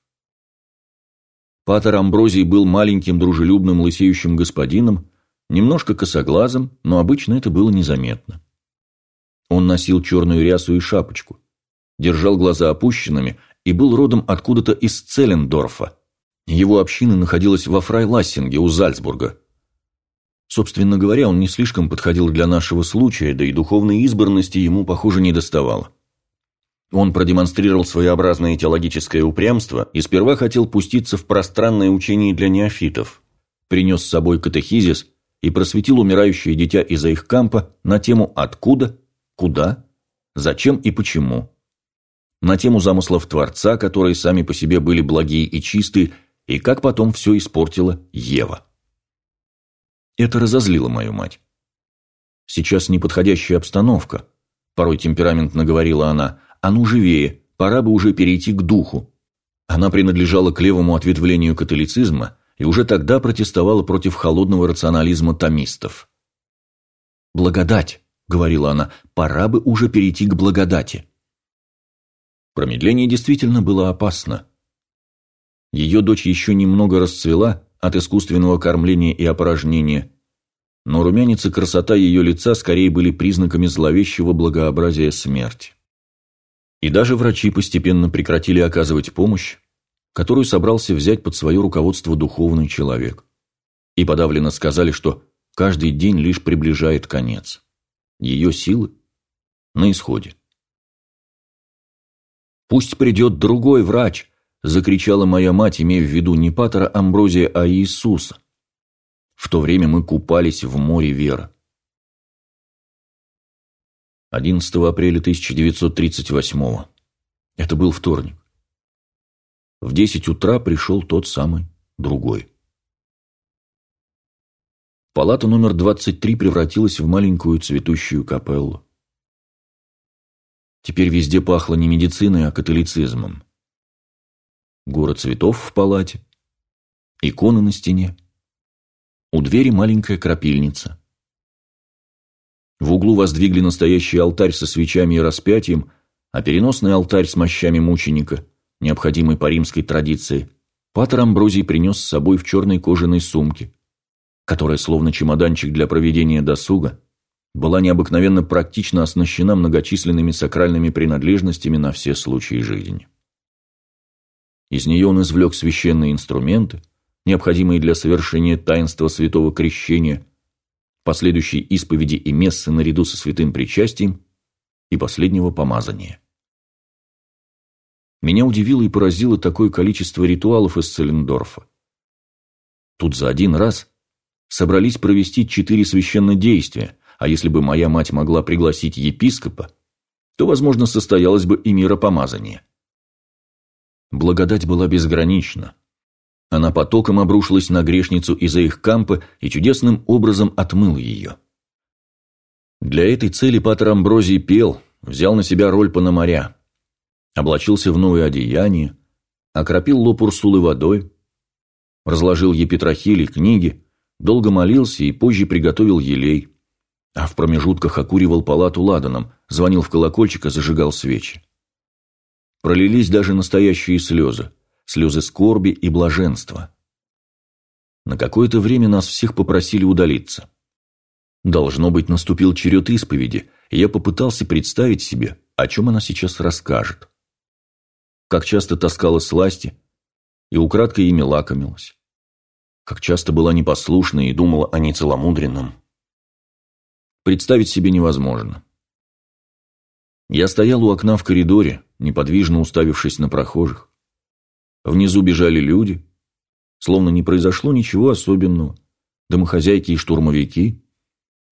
Патер Амброзий был маленьким дружелюбным лысеющим господином, немножко косоглазым, но обычно это было незаметно. Он носил черную рясу и шапочку, держал глаза опущенными и был родом откуда-то из Целлендорфа. Его община находилась во Фрайлассинге у Зальцбурга. Собственно говоря, он не слишком подходил для нашего случая, да и духовной избранности ему, похоже, не доставало. Он продемонстрировал своеобразное теологическое упрямство и сперва хотел пуститься в пространное учение для неофитов, принес с собой катехизис и просветил умирающее дитя из-за их кампа на тему «откуда», «куда», «зачем» и «почему», на тему замыслов Творца, которые сами по себе были благие и чистые, и как потом все испортила Ева. Это разозлило мою мать. Сейчас неподходящая обстановка, порой темпераментно говорила она, а ну живее, пора бы уже перейти к духу. Она принадлежала к левому ответвлению католицизма и уже тогда протестовала против холодного рационализма томистов. «Благодать», — говорила она, — «пора бы уже перейти к благодати». Промедление действительно было опасно. Ее дочь еще немного расцвела от искусственного кормления и опорожнения, но румянец и красота ее лица скорее были признаками зловещего благообразия смерти. И даже врачи постепенно прекратили оказывать помощь, которую собрался взять под свое руководство духовный человек. И подавленно сказали, что каждый день лишь приближает конец. Ее силы на исходе. «Пусть придет другой врач!» – закричала моя мать, имея в виду не Патера Амброзия, а Иисуса. В то время мы купались в море веры. 11 апреля 1938 Это был вторник. В 10 утра пришел тот самый другой. Палата номер 23 превратилась в маленькую цветущую капеллу. Теперь везде пахло не медициной, а католицизмом. Город цветов в палате, иконы на стене, у двери маленькая крапильница. В углу воздвигли настоящий алтарь со свечами и распятием, а переносный алтарь с мощами мученика, необходимый по римской традиции, Патер Амброзий принес с собой в черной кожаной сумке, которая, словно чемоданчик для проведения досуга, была необыкновенно практично оснащена многочисленными сакральными принадлежностями на все случаи жизни. Из нее он извлек священные инструменты, необходимые для совершения таинства святого крещения, последующей исповеди и мессы наряду со святым причастием и последнего помазания. Меня удивило и поразило такое количество ритуалов из Целлендорфа. Тут за один раз собрались провести четыре священнодействия, а если бы моя мать могла пригласить епископа, то, возможно, состоялось бы и миропомазание. Благодать была безгранична. Она потоком обрушилась на грешницу из-за их кампа и чудесным образом отмыла ее. Для этой цели Патер Амброзий пел, взял на себя роль Пономаря, облачился в новое одеяние, окропил лоб Урсулы водой, разложил епитрахили, книги, долго молился и позже приготовил елей а в промежутках окуривал палату ладаном, звонил в колокольчик и зажигал свечи. Пролились даже настоящие слезы, слезы скорби и блаженства. На какое-то время нас всех попросили удалиться. Должно быть, наступил черед исповеди, и я попытался представить себе, о чем она сейчас расскажет. Как часто таскала сласти и украдкой ими лакомилась. Как часто была непослушна и думала о нецеломудренном. Представить себе невозможно. Я стоял у окна в коридоре, неподвижно уставившись на прохожих. Внизу бежали люди, словно не произошло ничего особенного. Домохозяйки и штурмовики,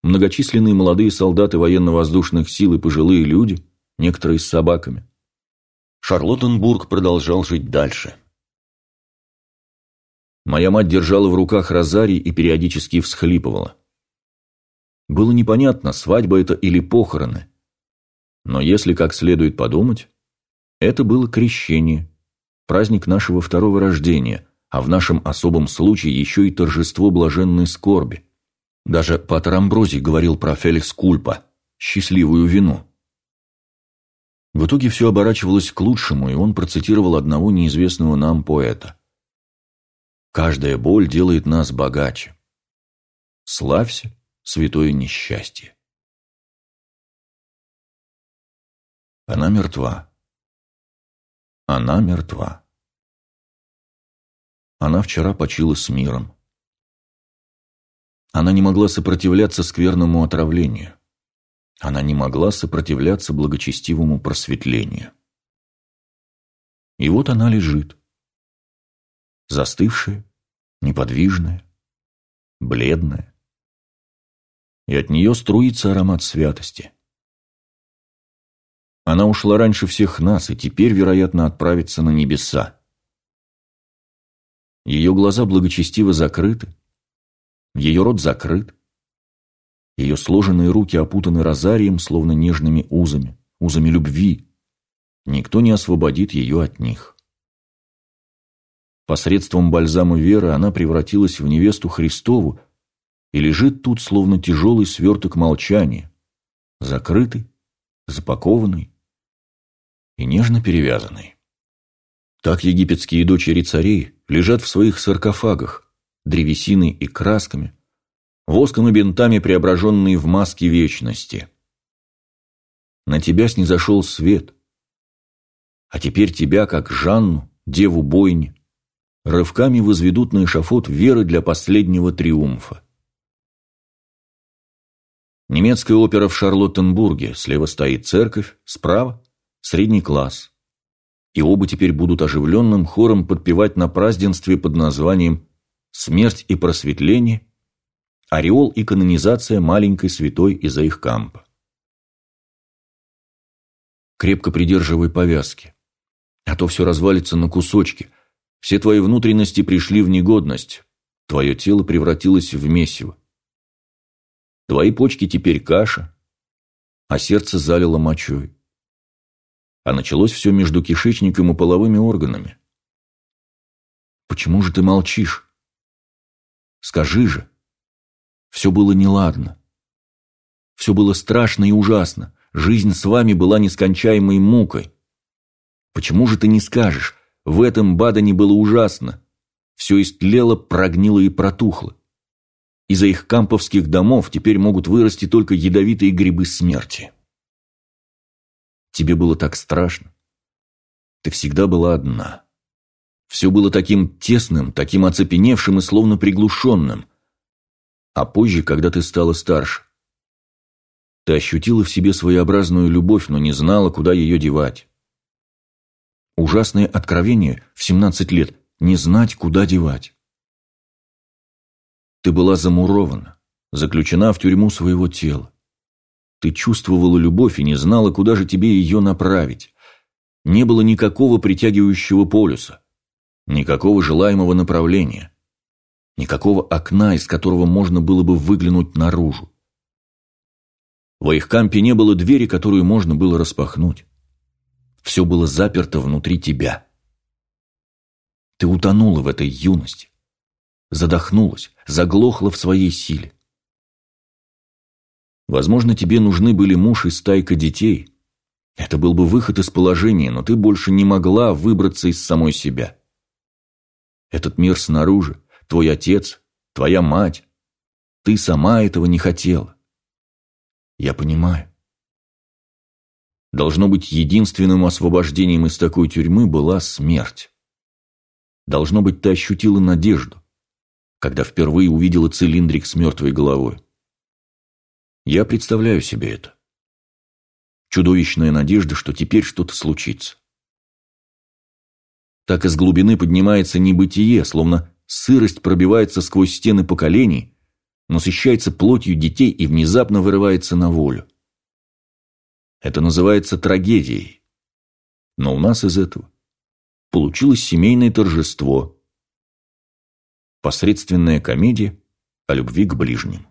многочисленные молодые солдаты военно-воздушных сил и пожилые люди, некоторые с собаками. Шарлоттенбург продолжал жить дальше. Моя мать держала в руках розарий и периодически всхлипывала. Было непонятно, свадьба это или похороны. Но если как следует подумать, это было крещение, праздник нашего второго рождения, а в нашем особом случае еще и торжество блаженной скорби. Даже Патер Амброзий говорил про Феликс Кульпа, счастливую вину. В итоге все оборачивалось к лучшему, и он процитировал одного неизвестного нам поэта. «Каждая боль делает нас богаче. Славься, святое несчастье. Она мертва. Она мертва. Она вчера почила с миром. Она не могла сопротивляться скверному отравлению. Она не могла сопротивляться благочестивому просветлению. И вот она лежит. Застывшая, неподвижная, бледная, и от нее струится аромат святости. Она ушла раньше всех нас и теперь, вероятно, отправится на небеса. Ее глаза благочестиво закрыты, ее рот закрыт, ее сложенные руки опутаны розарием, словно нежными узами, узами любви. Никто не освободит ее от них. Посредством бальзама веры она превратилась в невесту Христову, и лежит тут, словно тяжелый сверток молчания, закрытый, запакованный и нежно перевязанный. Так египетские дочери царей лежат в своих саркофагах, древесиной и красками, воском и бинтами преображенные в маски вечности. На тебя снизошел свет, а теперь тебя, как Жанну, деву бойни, рывками возведут на эшафот веры для последнего триумфа. Немецкая опера в Шарлоттенбурге. Слева стоит церковь, справа – средний класс. И оба теперь будут оживленным хором подпевать на празднестве под названием «Смерть и просветление», ореол и канонизация маленькой святой из-за их кампа. Крепко придерживай повязки, а то все развалится на кусочки. Все твои внутренности пришли в негодность, твое тело превратилось в месиво. Твои почки теперь каша, а сердце залило мочой. А началось все между кишечником и половыми органами. Почему же ты молчишь? Скажи же. Все было неладно. Все было страшно и ужасно. Жизнь с вами была нескончаемой мукой. Почему же ты не скажешь? В этом Бадане было ужасно. Все истлело, прогнило и протухло. Из-за их камповских домов теперь могут вырасти только ядовитые грибы смерти. Тебе было так страшно. Ты всегда была одна. Все было таким тесным, таким оцепеневшим и словно приглушенным. А позже, когда ты стала старше, ты ощутила в себе своеобразную любовь, но не знала, куда ее девать. Ужасное откровение в 17 лет – не знать, куда девать. Ты была замурована, заключена в тюрьму своего тела. Ты чувствовала любовь и не знала, куда же тебе ее направить. Не было никакого притягивающего полюса, никакого желаемого направления, никакого окна, из которого можно было бы выглянуть наружу. В их кампе не было двери, которую можно было распахнуть. Все было заперто внутри тебя. Ты утонула в этой юности задохнулась, заглохла в своей силе. Возможно, тебе нужны были муж и стайка детей. Это был бы выход из положения, но ты больше не могла выбраться из самой себя. Этот мир снаружи, твой отец, твоя мать. Ты сама этого не хотела. Я понимаю. Должно быть, единственным освобождением из такой тюрьмы была смерть. Должно быть, ты ощутила надежду, когда впервые увидела цилиндрик с мертвой головой. Я представляю себе это. Чудовищная надежда, что теперь что-то случится. Так из глубины поднимается небытие, словно сырость пробивается сквозь стены поколений, насыщается плотью детей и внезапно вырывается на волю. Это называется трагедией. Но у нас из этого получилось семейное торжество. Посредственная комедия о любви к ближним.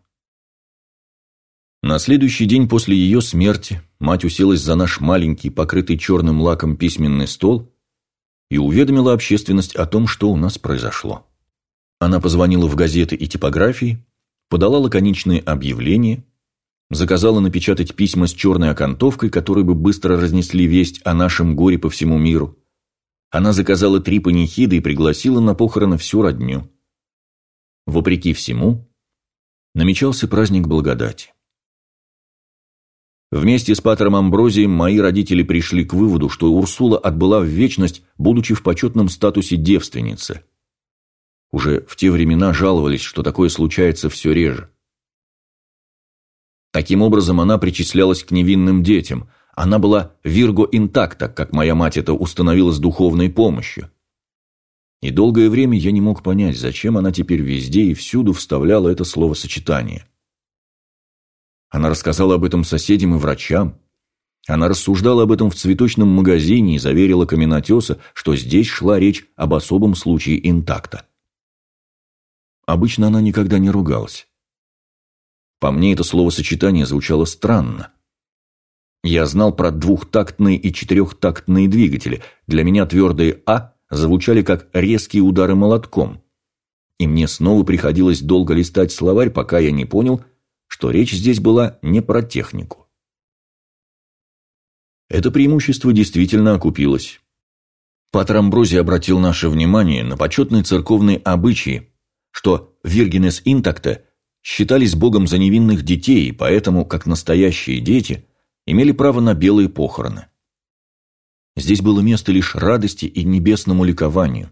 На следующий день после ее смерти мать уселась за наш маленький, покрытый черным лаком письменный стол и уведомила общественность о том, что у нас произошло. Она позвонила в газеты и типографии, подала лаконичные объявления, заказала напечатать письма с черной окантовкой, которые бы быстро разнесли весть о нашем горе по всему миру. Она заказала три панихиды и пригласила на похороны всю родню. Вопреки всему, намечался праздник благодати. Вместе с Патером Амброзием мои родители пришли к выводу, что Урсула отбыла в вечность, будучи в почетном статусе девственницы. Уже в те времена жаловались, что такое случается все реже. Таким образом, она причислялась к невинным детям. Она была вирго интакта, как моя мать это установила с духовной помощью. И долгое время я не мог понять, зачем она теперь везде и всюду вставляла это словосочетание. Она рассказала об этом соседям и врачам. Она рассуждала об этом в цветочном магазине и заверила каменотеса, что здесь шла речь об особом случае интакта. Обычно она никогда не ругалась. По мне это словосочетание звучало странно. Я знал про двухтактные и четырехтактные двигатели. Для меня твердые «а» звучали как резкие удары молотком. И мне снова приходилось долго листать словарь, пока я не понял, что речь здесь была не про технику. Это преимущество действительно окупилось. Патер Амбрози обратил наше внимание на почетные церковные обычаи, что «виргинес интакта» считались богом за невинных детей, поэтому, как настоящие дети, имели право на белые похороны. Здесь было место лишь радости и небесному ликованию,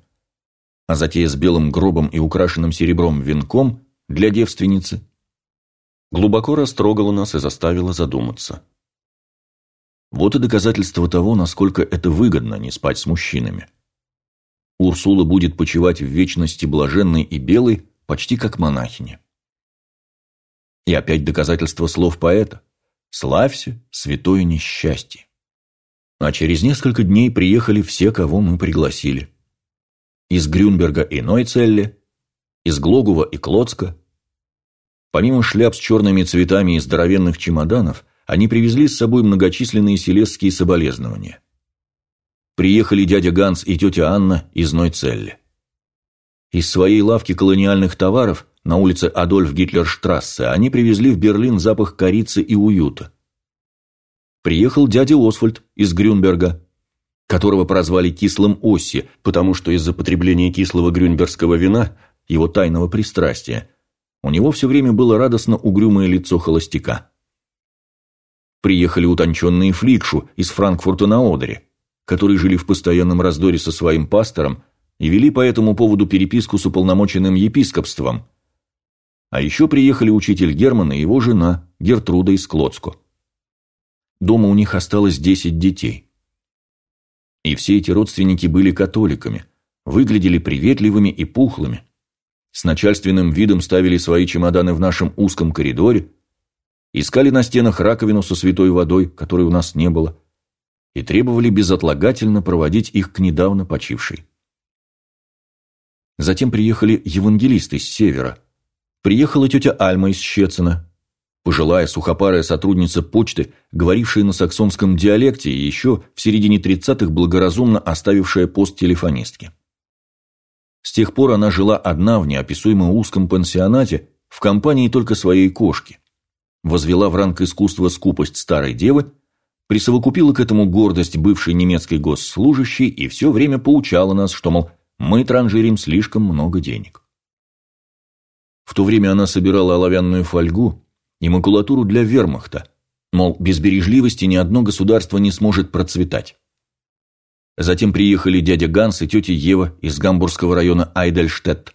а затея с белым гробом и украшенным серебром венком для девственницы глубоко растрогала нас и заставила задуматься. Вот и доказательство того, насколько это выгодно не спать с мужчинами. Урсула будет почивать в вечности блаженной и белой, почти как монахиня. И опять доказательство слов поэта «Славься, святое несчастье». А через несколько дней приехали все, кого мы пригласили. Из Грюнберга и Нойцелле, из Глогува и Клоцка. Помимо шляп с черными цветами и здоровенных чемоданов, они привезли с собой многочисленные селесские соболезнования. Приехали дядя Ганс и тетя Анна из Нойцелле. Из своей лавки колониальных товаров на улице Адольф Гитлерштрассе они привезли в Берлин запах корицы и уюта. Приехал дядя Освальд из Грюнберга, которого прозвали кислым Осси, потому что из-за потребления кислого грюнбергского вина, его тайного пристрастия, у него все время было радостно угрюмое лицо холостяка. Приехали утонченные Фликшу из Франкфурта на Одере, которые жили в постоянном раздоре со своим пастором и вели по этому поводу переписку с уполномоченным епископством – а еще приехали учитель Герман и его жена, Гертруда из Клоцку. Дома у них осталось десять детей. И все эти родственники были католиками, выглядели приветливыми и пухлыми. С начальственным видом ставили свои чемоданы в нашем узком коридоре, искали на стенах раковину со святой водой, которой у нас не было, и требовали безотлагательно проводить их к недавно почившей. Затем приехали евангелисты с севера – приехала тетя Альма из Щецина, пожилая сухопарая сотрудница почты, говорившая на саксонском диалекте и еще в середине 30-х благоразумно оставившая пост телефонистки. С тех пор она жила одна в неописуемо узком пансионате в компании только своей кошки. возвела в ранг искусства скупость старой девы, присовокупила к этому гордость бывшей немецкой госслужащей и все время поучала нас, что, мол, мы транжирим слишком много денег. В то время она собирала оловянную фольгу и макулатуру для вермахта, мол, без бережливости ни одно государство не сможет процветать. Затем приехали дядя Ганс и тетя Ева из гамбургского района Айдельштетт.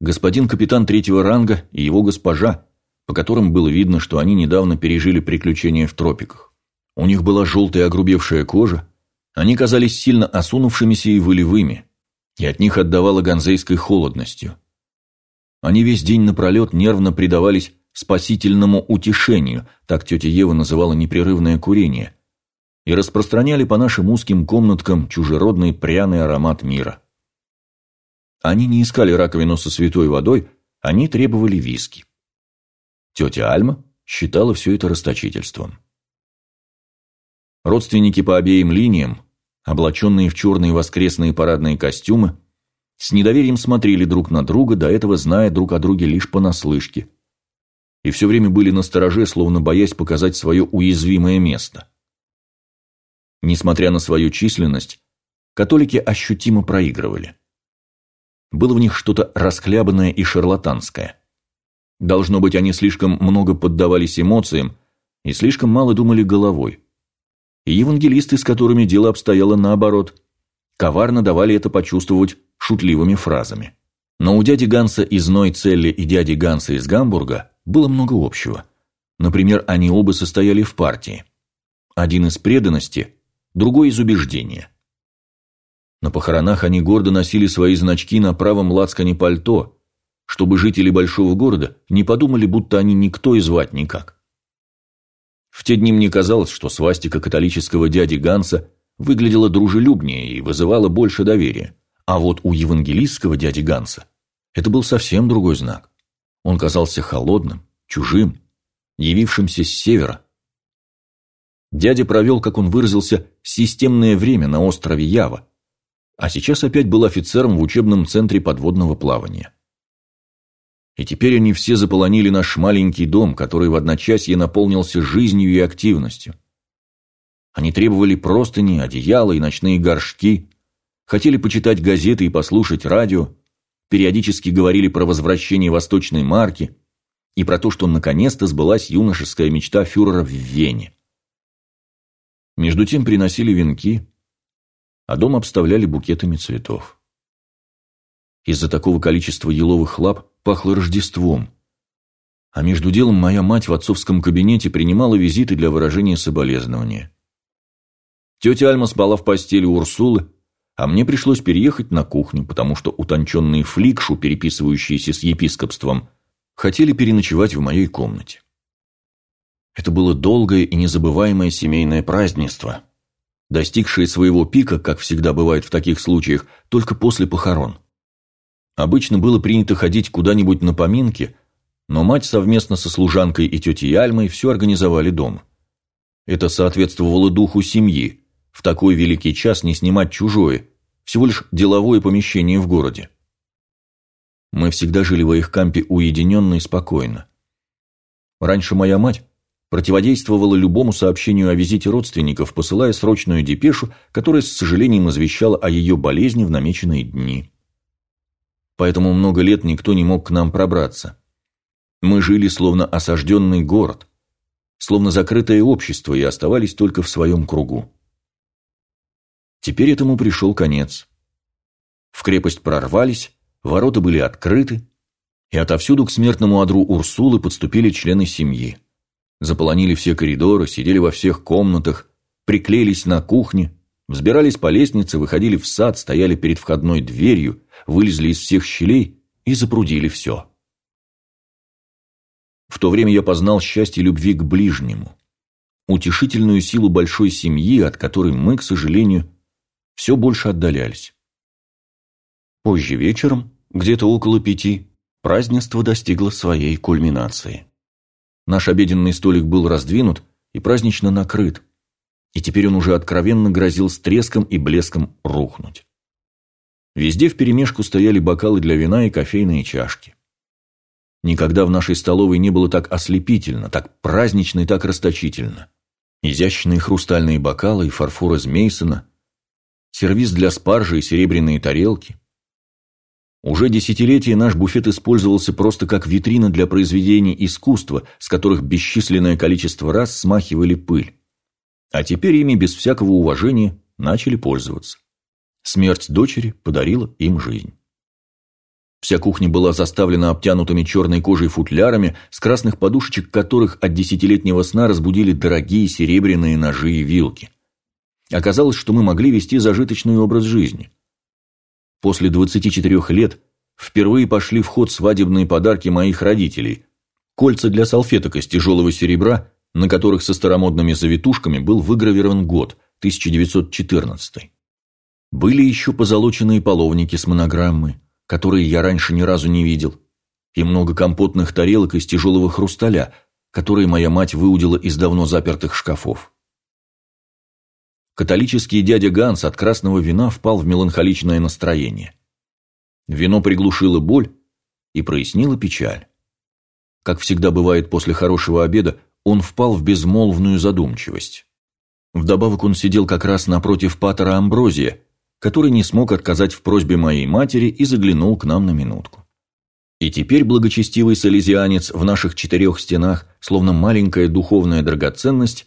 Господин капитан третьего ранга и его госпожа, по которым было видно, что они недавно пережили приключения в тропиках. У них была желтая огрубевшая кожа, они казались сильно осунувшимися и волевыми, и от них отдавало ганзейской холодностью. Они весь день напролет нервно предавались спасительному утешению, так тетя Ева называла непрерывное курение, и распространяли по нашим узким комнаткам чужеродный пряный аромат мира. Они не искали раковину со святой водой, они требовали виски. Тетя Альма считала все это расточительством. Родственники по обеим линиям, облаченные в черные воскресные парадные костюмы, с недоверием смотрели друг на друга, до этого зная друг о друге лишь понаслышке. И все время были настороже, словно боясь показать свое уязвимое место. Несмотря на свою численность, католики ощутимо проигрывали. Было в них что-то расхлябанное и шарлатанское. Должно быть, они слишком много поддавались эмоциям и слишком мало думали головой. И евангелисты, с которыми дело обстояло наоборот, коварно давали это почувствовать шутливыми фразами. Но у дяди Ганса из Нойцелли и дяди Ганса из Гамбурга было много общего. Например, они оба состояли в партии. Один из преданности, другой из убеждения. На похоронах они гордо носили свои значки на правом лацкане пальто, чтобы жители большого города не подумали, будто они никто и звать никак. В те дни мне казалось, что свастика католического дяди Ганса выглядела дружелюбнее и вызывала больше доверия. А вот у евангелистского дяди Ганса это был совсем другой знак. Он казался холодным, чужим, явившимся с севера. Дядя провел, как он выразился, системное время на острове Ява, а сейчас опять был офицером в учебном центре подводного плавания. И теперь они все заполонили наш маленький дом, который в одночасье наполнился жизнью и активностью. Они требовали простыни, одеяла и ночные горшки, хотели почитать газеты и послушать радио, периодически говорили про возвращение восточной марки и про то, что наконец-то сбылась юношеская мечта фюрера в Вене. Между тем приносили венки, а дом обставляли букетами цветов. Из-за такого количества еловых лап пахло Рождеством. А между делом моя мать в отцовском кабинете принимала визиты для выражения соболезнования. Тетя Альма спала в постели у Урсулы, а мне пришлось переехать на кухню, потому что утонченные фликшу, переписывающиеся с епископством, хотели переночевать в моей комнате. Это было долгое и незабываемое семейное празднество, достигшее своего пика, как всегда бывает в таких случаях, только после похорон. Обычно было принято ходить куда-нибудь на поминки, но мать совместно со служанкой и тетей Альмой все организовали дома. Это соответствовало духу семьи, в такой великий час не снимать чужое, всего лишь деловое помещение в городе. Мы всегда жили в их кампе уединенно и спокойно. Раньше моя мать противодействовала любому сообщению о визите родственников, посылая срочную депешу, которая с сожалением извещала о ее болезни в намеченные дни поэтому много лет никто не мог к нам пробраться. Мы жили словно осажденный город, словно закрытое общество и оставались только в своем кругу. Теперь этому пришел конец. В крепость прорвались, ворота были открыты, и отовсюду к смертному одру Урсулы подступили члены семьи. Заполонили все коридоры, сидели во всех комнатах, приклеились на кухне, взбирались по лестнице, выходили в сад, стояли перед входной дверью, вылезли из всех щелей и запрудили все. В то время я познал счастье любви к ближнему, утешительную силу большой семьи, от которой мы, к сожалению, все больше отдалялись. Позже вечером, где-то около пяти, празднество достигло своей кульминации. Наш обеденный столик был раздвинут и празднично накрыт, и теперь он уже откровенно грозил с треском и блеском рухнуть. Везде вперемешку стояли бокалы для вина и кофейные чашки. Никогда в нашей столовой не было так ослепительно, так празднично и так расточительно. Изящные хрустальные бокалы и фарфор из сервиз для спаржи и серебряные тарелки. Уже десятилетия наш буфет использовался просто как витрина для произведений искусства, с которых бесчисленное количество раз смахивали пыль. А теперь ими без всякого уважения начали пользоваться. Смерть дочери подарила им жизнь. Вся кухня была заставлена обтянутыми черной кожей футлярами, с красных подушечек которых от десятилетнего сна разбудили дорогие серебряные ножи и вилки. Оказалось, что мы могли вести зажиточный образ жизни. После 24 лет впервые пошли в ход свадебные подарки моих родителей. Кольца для салфеток из тяжелого серебра, на которых со старомодными завитушками был выгравирован год, 1914. Были еще позолоченные половники с монограммой, которые я раньше ни разу не видел, и много компотных тарелок из тяжелого хрусталя, которые моя мать выудила из давно запертых шкафов. Католический дядя Ганс от красного вина впал в меланхоличное настроение. Вино приглушило боль и прояснило печаль. Как всегда бывает после хорошего обеда, он впал в безмолвную задумчивость. Вдобавок он сидел как раз напротив патера Амброзия, который не смог отказать в просьбе моей матери и заглянул к нам на минутку. И теперь благочестивый салезианец в наших четырех стенах, словно маленькая духовная драгоценность,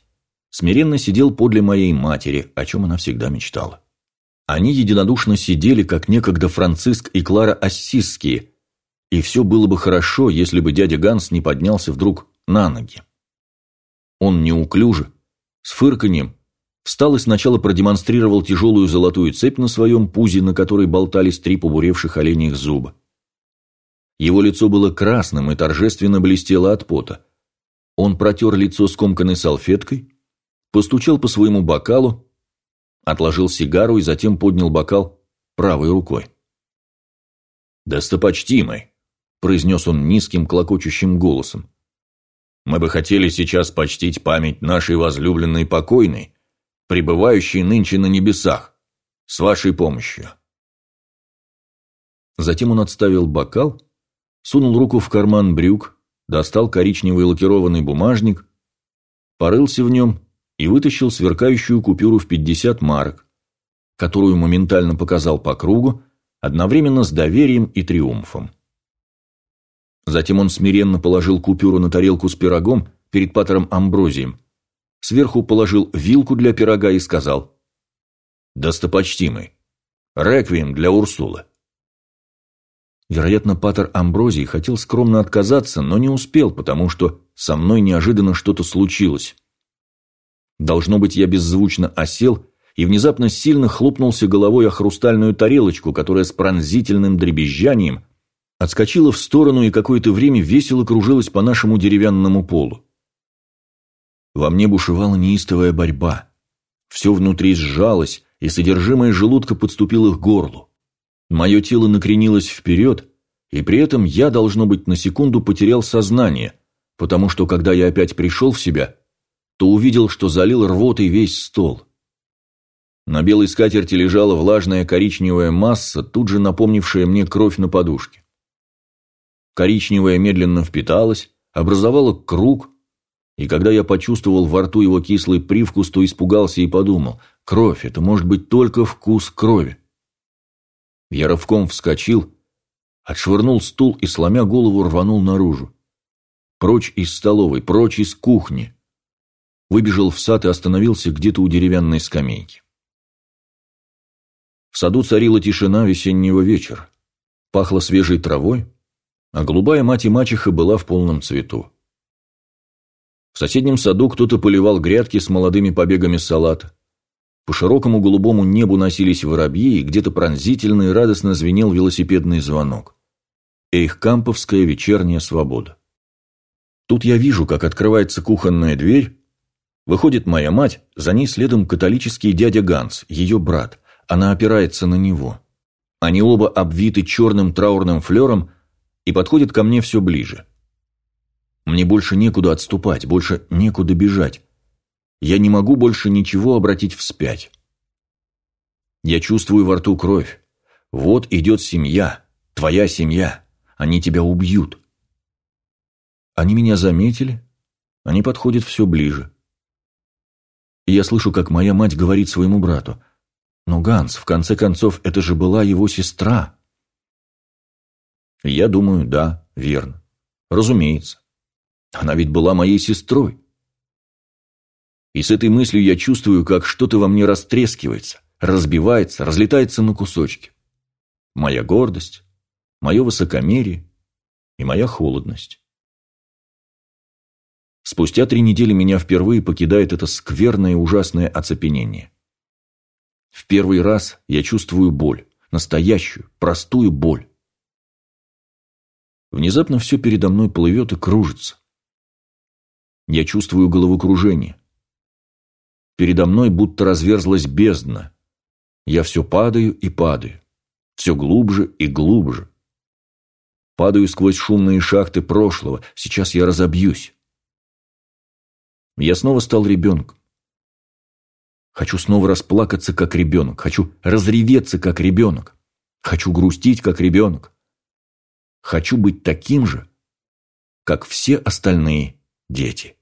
смиренно сидел подле моей матери, о чем она всегда мечтала. Они единодушно сидели, как некогда Франциск и Клара Ассизские, и все было бы хорошо, если бы дядя Ганс не поднялся вдруг на ноги. Он неуклюже, с фырканьем, встал и сначала продемонстрировал тяжелую золотую цепь на своем пузе, на которой болтались три побуревших оленьих зуба. Его лицо было красным и торжественно блестело от пота. Он протер лицо скомканной салфеткой, постучал по своему бокалу, отложил сигару и затем поднял бокал правой рукой. «Достопочтимый», — произнес он низким клокочущим голосом, — «мы бы хотели сейчас почтить память нашей возлюбленной покойной, пребывающей нынче на небесах, с вашей помощью». Затем он отставил бокал, сунул руку в карман брюк, достал коричневый лакированный бумажник, порылся в нем и вытащил сверкающую купюру в 50 марок, которую моментально показал по кругу, одновременно с доверием и триумфом. Затем он смиренно положил купюру на тарелку с пирогом перед патером Амброзием, сверху положил вилку для пирога и сказал «Достопочтимый, реквием для Урсулы». Вероятно, патер Амброзий хотел скромно отказаться, но не успел, потому что со мной неожиданно что-то случилось. Должно быть, я беззвучно осел и внезапно сильно хлопнулся головой о хрустальную тарелочку, которая с пронзительным дребезжанием отскочила в сторону и какое-то время весело кружилась по нашему деревянному полу. Во мне бушевала неистовая борьба. Все внутри сжалось, и содержимое желудка подступило к горлу. Мое тело накренилось вперед, и при этом я, должно быть, на секунду потерял сознание, потому что, когда я опять пришел в себя, то увидел, что залил рвотой весь стол. На белой скатерти лежала влажная коричневая масса, тут же напомнившая мне кровь на подушке. Коричневая медленно впиталась, образовала круг, и когда я почувствовал во рту его кислый привкус, то испугался и подумал, кровь – это может быть только вкус крови. Я рывком вскочил, отшвырнул стул и, сломя голову, рванул наружу. Прочь из столовой, прочь из кухни выбежал в сад и остановился где-то у деревянной скамейки. В саду царила тишина весеннего вечера. Пахло свежей травой, а голубая мать и мачеха была в полном цвету. В соседнем саду кто-то поливал грядки с молодыми побегами салата. По широкому голубому небу носились воробьи, и где-то пронзительно и радостно звенел велосипедный звонок. Эйхкамповская вечерняя свобода. Тут я вижу, как открывается кухонная дверь, Выходит моя мать, за ней следом католический дядя Ганс, ее брат. Она опирается на него. Они оба обвиты черным траурным флером и подходят ко мне все ближе. Мне больше некуда отступать, больше некуда бежать. Я не могу больше ничего обратить вспять. Я чувствую во рту кровь. Вот идет семья, твоя семья. Они тебя убьют. Они меня заметили, они подходят все ближе. И я слышу, как моя мать говорит своему брату, «Но, Ганс, в конце концов, это же была его сестра». Я думаю, да, верно. Разумеется. Она ведь была моей сестрой. И с этой мыслью я чувствую, как что-то во мне растрескивается, разбивается, разлетается на кусочки. Моя гордость, мое высокомерие и моя холодность. Спустя три недели меня впервые покидает это скверное и ужасное оцепенение. В первый раз я чувствую боль, настоящую, простую боль. Внезапно все передо мной плывет и кружится. Я чувствую головокружение. Передо мной будто разверзлась бездна. Я все падаю и падаю. Все глубже и глубже. Падаю сквозь шумные шахты прошлого. Сейчас я разобьюсь. Я снова стал ребенком. Хочу снова расплакаться, как ребенок. Хочу разреветься, как ребенок. Хочу грустить, как ребенок. Хочу быть таким же, как все остальные дети.